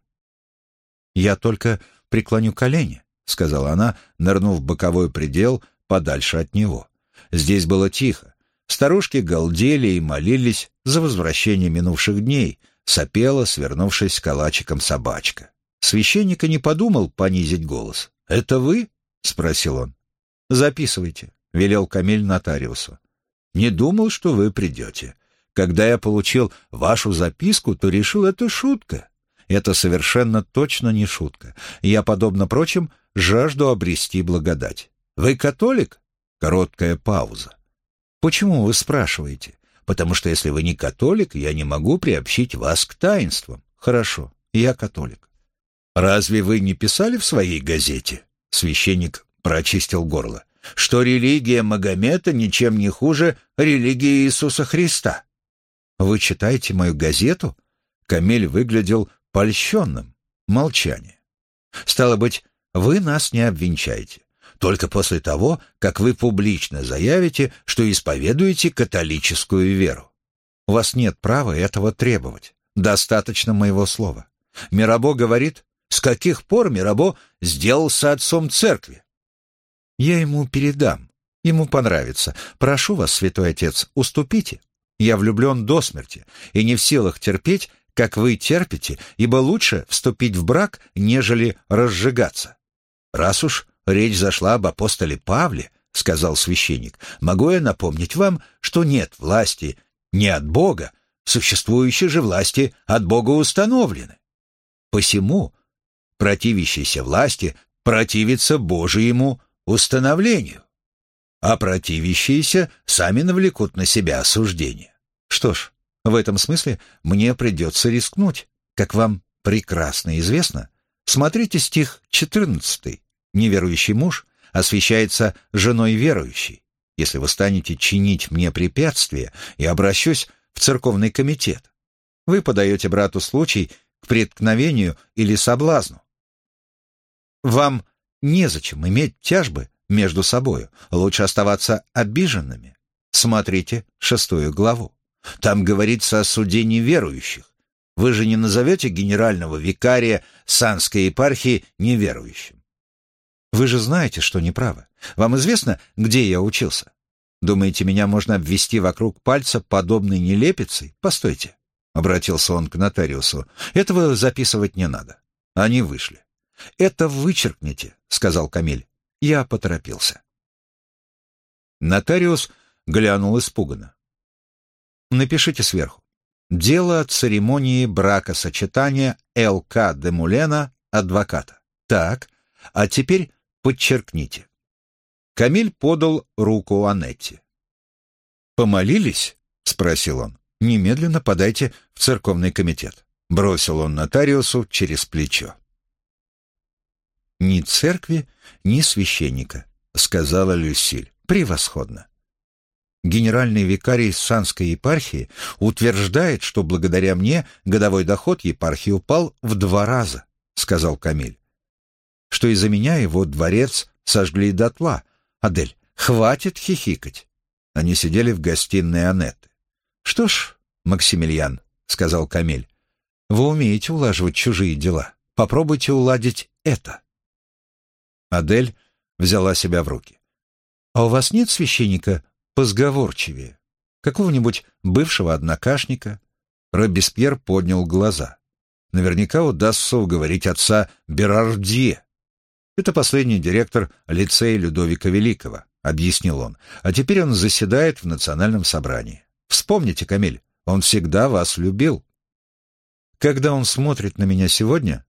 «Я только преклоню колени», — сказала она, нырнув в боковой предел подальше от него. Здесь было тихо. Старушки галдели и молились за возвращение минувших дней, сопела, свернувшись калачиком собачка. Священник и не подумал понизить голос. «Это вы?» — спросил он. «Записывайте», — велел Камиль нотариусу. «Не думал, что вы придете. Когда я получил вашу записку, то решил, это шутка. Это совершенно точно не шутка. Я, подобно прочим, жажду обрести благодать. Вы католик? Короткая пауза. Почему вы спрашиваете? Потому что если вы не католик, я не могу приобщить вас к таинствам. Хорошо, я католик. Разве вы не писали в своей газете? Священник прочистил горло. Что религия Магомета ничем не хуже религии Иисуса Христа. «Вы читаете мою газету?» Камиль выглядел польщенным. Молчание. «Стало быть, вы нас не обвенчаете. Только после того, как вы публично заявите, что исповедуете католическую веру. У вас нет права этого требовать. Достаточно моего слова. Мирабо говорит, с каких пор Мирабо сделался отцом церкви? Я ему передам. Ему понравится. Прошу вас, святой отец, уступите. Я влюблен до смерти и не в силах терпеть, как вы терпите, ибо лучше вступить в брак, нежели разжигаться. Раз уж речь зашла об апостоле Павле, — сказал священник, — могу я напомнить вам, что нет власти не от Бога, существующие же власти от Бога установлены. Посему противящейся власти противится Божьему установлению а противящиеся сами навлекут на себя осуждение. Что ж, в этом смысле мне придется рискнуть. Как вам прекрасно известно, смотрите стих 14. Неверующий муж освящается женой верующей. Если вы станете чинить мне препятствия, я обращусь в церковный комитет. Вы подаете брату случай к преткновению или соблазну. Вам незачем иметь тяжбы между собою. Лучше оставаться обиженными. Смотрите шестую главу. Там говорится о суде неверующих. Вы же не назовете генерального викария Санской епархии неверующим. Вы же знаете, что неправы. Вам известно, где я учился? Думаете, меня можно обвести вокруг пальца подобной нелепицей? Постойте. Обратился он к нотариусу. Этого записывать не надо. Они вышли. «Это вычеркните», — сказал Камиль. Я поторопился. Нотариус глянул испуганно. «Напишите сверху. Дело церемонии бракосочетания Л.К. де Мулена, адвоката. Так, а теперь подчеркните». Камиль подал руку Анетте. «Помолились?» спросил он. «Немедленно подайте в церковный комитет», — бросил он нотариусу через плечо. «Ни церкви, ни священника», — сказала Люсиль. «Превосходно». Генеральный викарий Санской епархии утверждает, что благодаря мне годовой доход епархии упал в два раза, сказал Камиль. Что из-за меня его дворец сожгли дотла. Адель, хватит хихикать. Они сидели в гостиной Анетты. Что ж, Максимилиан, сказал Камиль, вы умеете улаживать чужие дела. Попробуйте уладить это. Адель взяла себя в руки. «А у вас нет священника позговорчивее? Какого-нибудь бывшего однокашника?» Робеспьер поднял глаза. «Наверняка удастся уговорить отца Берардье. Это последний директор лицея Людовика Великого», — объяснил он. «А теперь он заседает в национальном собрании. Вспомните, Камиль, он всегда вас любил». Когда он смотрит на меня сегодня,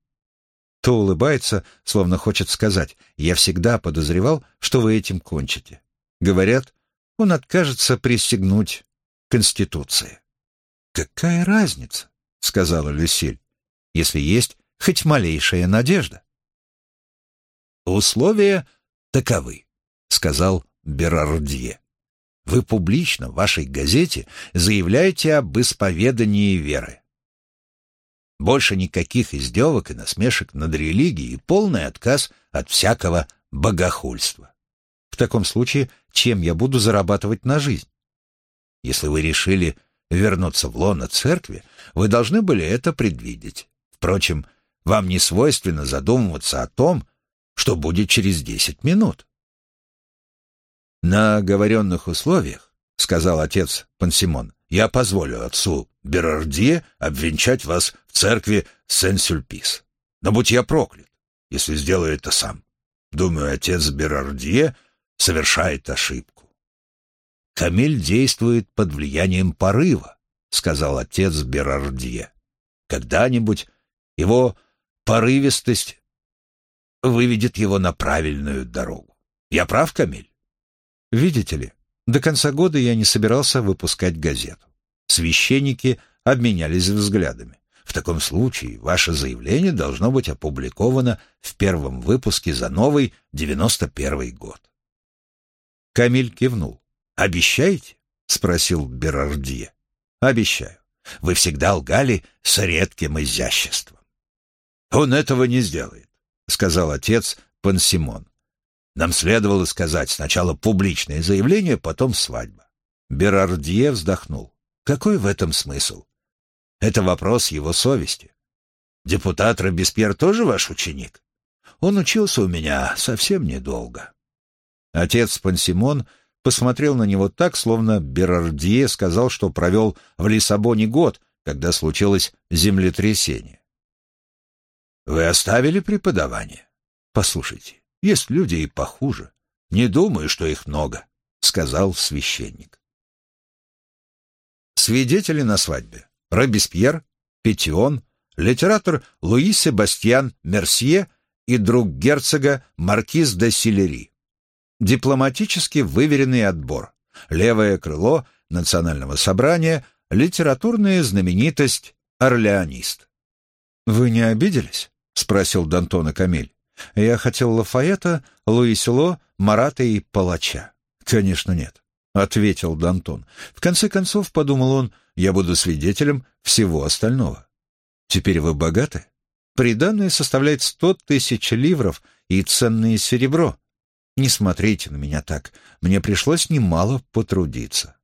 то улыбается, словно хочет сказать, «Я всегда подозревал, что вы этим кончите». Говорят, он откажется пристегнуть Конституции. «Какая разница?» — сказала Люсиль, «если есть хоть малейшая надежда». «Условия таковы», — сказал Берардье. «Вы публично в вашей газете заявляете об исповедании веры. Больше никаких издевок и насмешек над религией и полный отказ от всякого богохульства. В таком случае, чем я буду зарабатывать на жизнь? Если вы решили вернуться в лоно церкви, вы должны были это предвидеть. Впрочем, вам не свойственно задумываться о том, что будет через десять минут. На оговоренных условиях, сказал отец Пансимон, я позволю отцу Берардье обвенчать вас в церкви Сен-Сюльпис. Но будь я проклят, если сделаю это сам. Думаю, отец Берардье совершает ошибку. Камиль действует под влиянием порыва, сказал отец Берардье. Когда-нибудь его порывистость выведет его на правильную дорогу. Я прав, Камиль? Видите ли, до конца года я не собирался выпускать газету. Священники обменялись взглядами. В таком случае ваше заявление должно быть опубликовано в первом выпуске за новый 91 год. Камиль кивнул. «Обещаете?» — спросил Берардье. «Обещаю. Вы всегда лгали с редким изяществом». «Он этого не сделает», — сказал отец Пансимон. Нам следовало сказать сначала публичное заявление, потом свадьба. Берардье вздохнул. Какой в этом смысл? Это вопрос его совести. Депутат Робеспьер тоже ваш ученик? Он учился у меня совсем недолго. Отец Пансимон посмотрел на него так, словно Берардье сказал, что провел в Лиссабоне год, когда случилось землетрясение. «Вы оставили преподавание? Послушайте, есть люди и похуже. Не думаю, что их много, сказал священник. Свидетели на свадьбе. Робеспьер, Петион, литератор Луи Себастьян Мерсье и друг герцога Маркиз де Силери. Дипломатически выверенный отбор. Левое крыло национального собрания, литературная знаменитость Орлеонист. «Вы не обиделись?» — спросил Д'Антона Камиль. Я хотел Лафаэта, Луисило, Марата и Палача. Конечно, нет, — ответил Д'Антон. В конце концов, подумал он, я буду свидетелем всего остального. Теперь вы богаты? Приданное составляет сто тысяч ливров и ценное серебро. Не смотрите на меня так, мне пришлось немало потрудиться.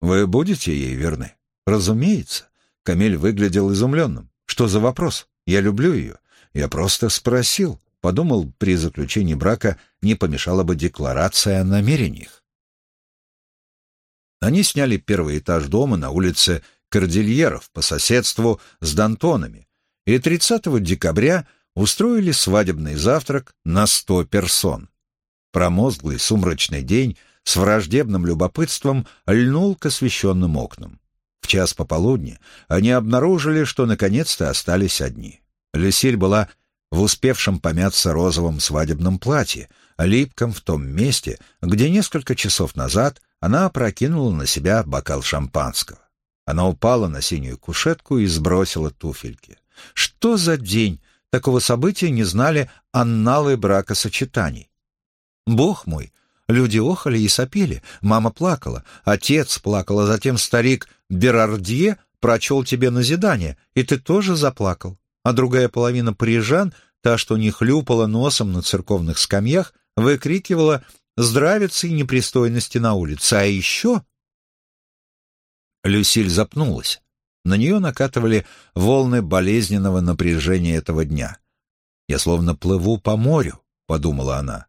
Вы будете ей верны? Разумеется. Камиль выглядел изумленным. Что за вопрос? Я люблю ее. Я просто спросил. Подумал, при заключении брака не помешала бы декларация о намерениях. Они сняли первый этаж дома на улице Кордильеров по соседству с Дантонами и 30 декабря устроили свадебный завтрак на сто персон. Промозглый сумрачный день с враждебным любопытством льнул к освещенным окнам. В час пополудни они обнаружили, что наконец-то остались одни. Люсиль была в успевшем помяться розовом свадебном платье, липком в том месте, где несколько часов назад она опрокинула на себя бокал шампанского. Она упала на синюю кушетку и сбросила туфельки. Что за день? Такого события не знали анналы бракосочетаний. Бог мой, люди охали и сопели, мама плакала, отец плакал, а затем старик Берардье прочел тебе назидание, и ты тоже заплакал. А другая половина парижан, та, что не хлюпала носом на церковных скамьях, выкрикивала здравицы и непристойности на улице. А еще... Люсиль запнулась. На нее накатывали волны болезненного напряжения этого дня. «Я словно плыву по морю», — подумала она.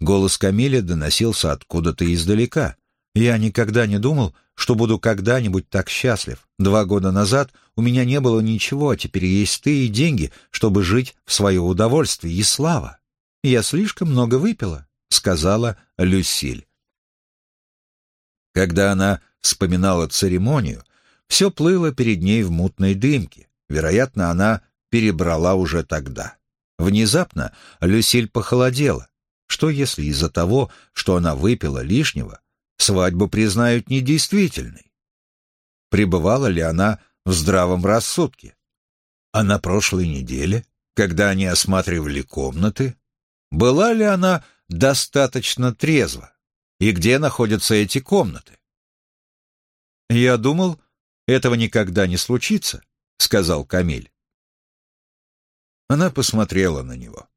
Голос Камиля доносился откуда-то издалека. «Я никогда не думал, что буду когда-нибудь так счастлив. Два года назад у меня не было ничего, а теперь есть ты и деньги, чтобы жить в свое удовольствие и слава. Я слишком много выпила», — сказала Люсиль. Когда она вспоминала церемонию, все плыло перед ней в мутной дымке. Вероятно, она перебрала уже тогда. Внезапно Люсиль похолодела. Что если из-за того, что она выпила лишнего, свадьбу признают недействительной? Пребывала ли она в здравом рассудке? А на прошлой неделе, когда они осматривали комнаты, была ли она достаточно трезва? И где находятся эти комнаты? Я думал, этого никогда не случится, сказал Камиль. Она посмотрела на него.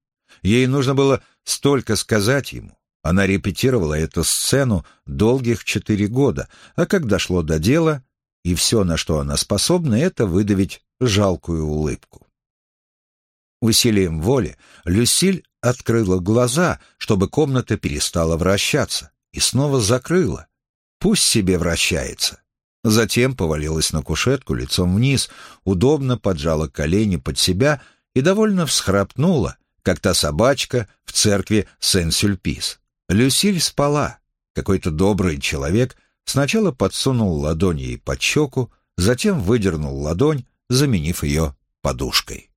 Ей нужно было столько сказать ему. Она репетировала эту сцену долгих четыре года, а как дошло до дела, и все, на что она способна, это выдавить жалкую улыбку. Усилием воли Люсиль открыла глаза, чтобы комната перестала вращаться, и снова закрыла. Пусть себе вращается. Затем повалилась на кушетку лицом вниз, удобно поджала колени под себя и довольно всхрапнула, как та собачка в церкви Сен-Сюльпис. Люсиль спала. Какой-то добрый человек сначала подсунул ладонь ей под щеку, затем выдернул ладонь, заменив ее подушкой.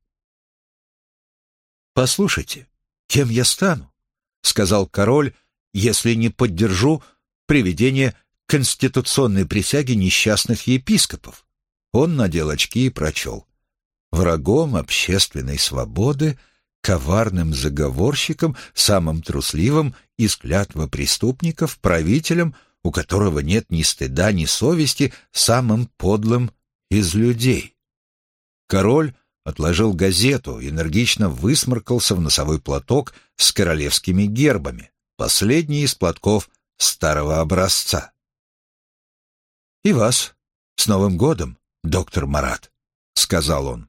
«Послушайте, кем я стану?» — сказал король, «если не поддержу приведение конституционной присяги несчастных епископов. Он надел очки и прочел. Врагом общественной свободы, коварным заговорщиком, самым трусливым из клятва преступников, правителем, у которого нет ни стыда, ни совести, самым подлым из людей. Король отложил газету, энергично высморкался в носовой платок с королевскими гербами, последний из платков старого образца. «И вас с Новым годом, доктор Марат», — сказал он.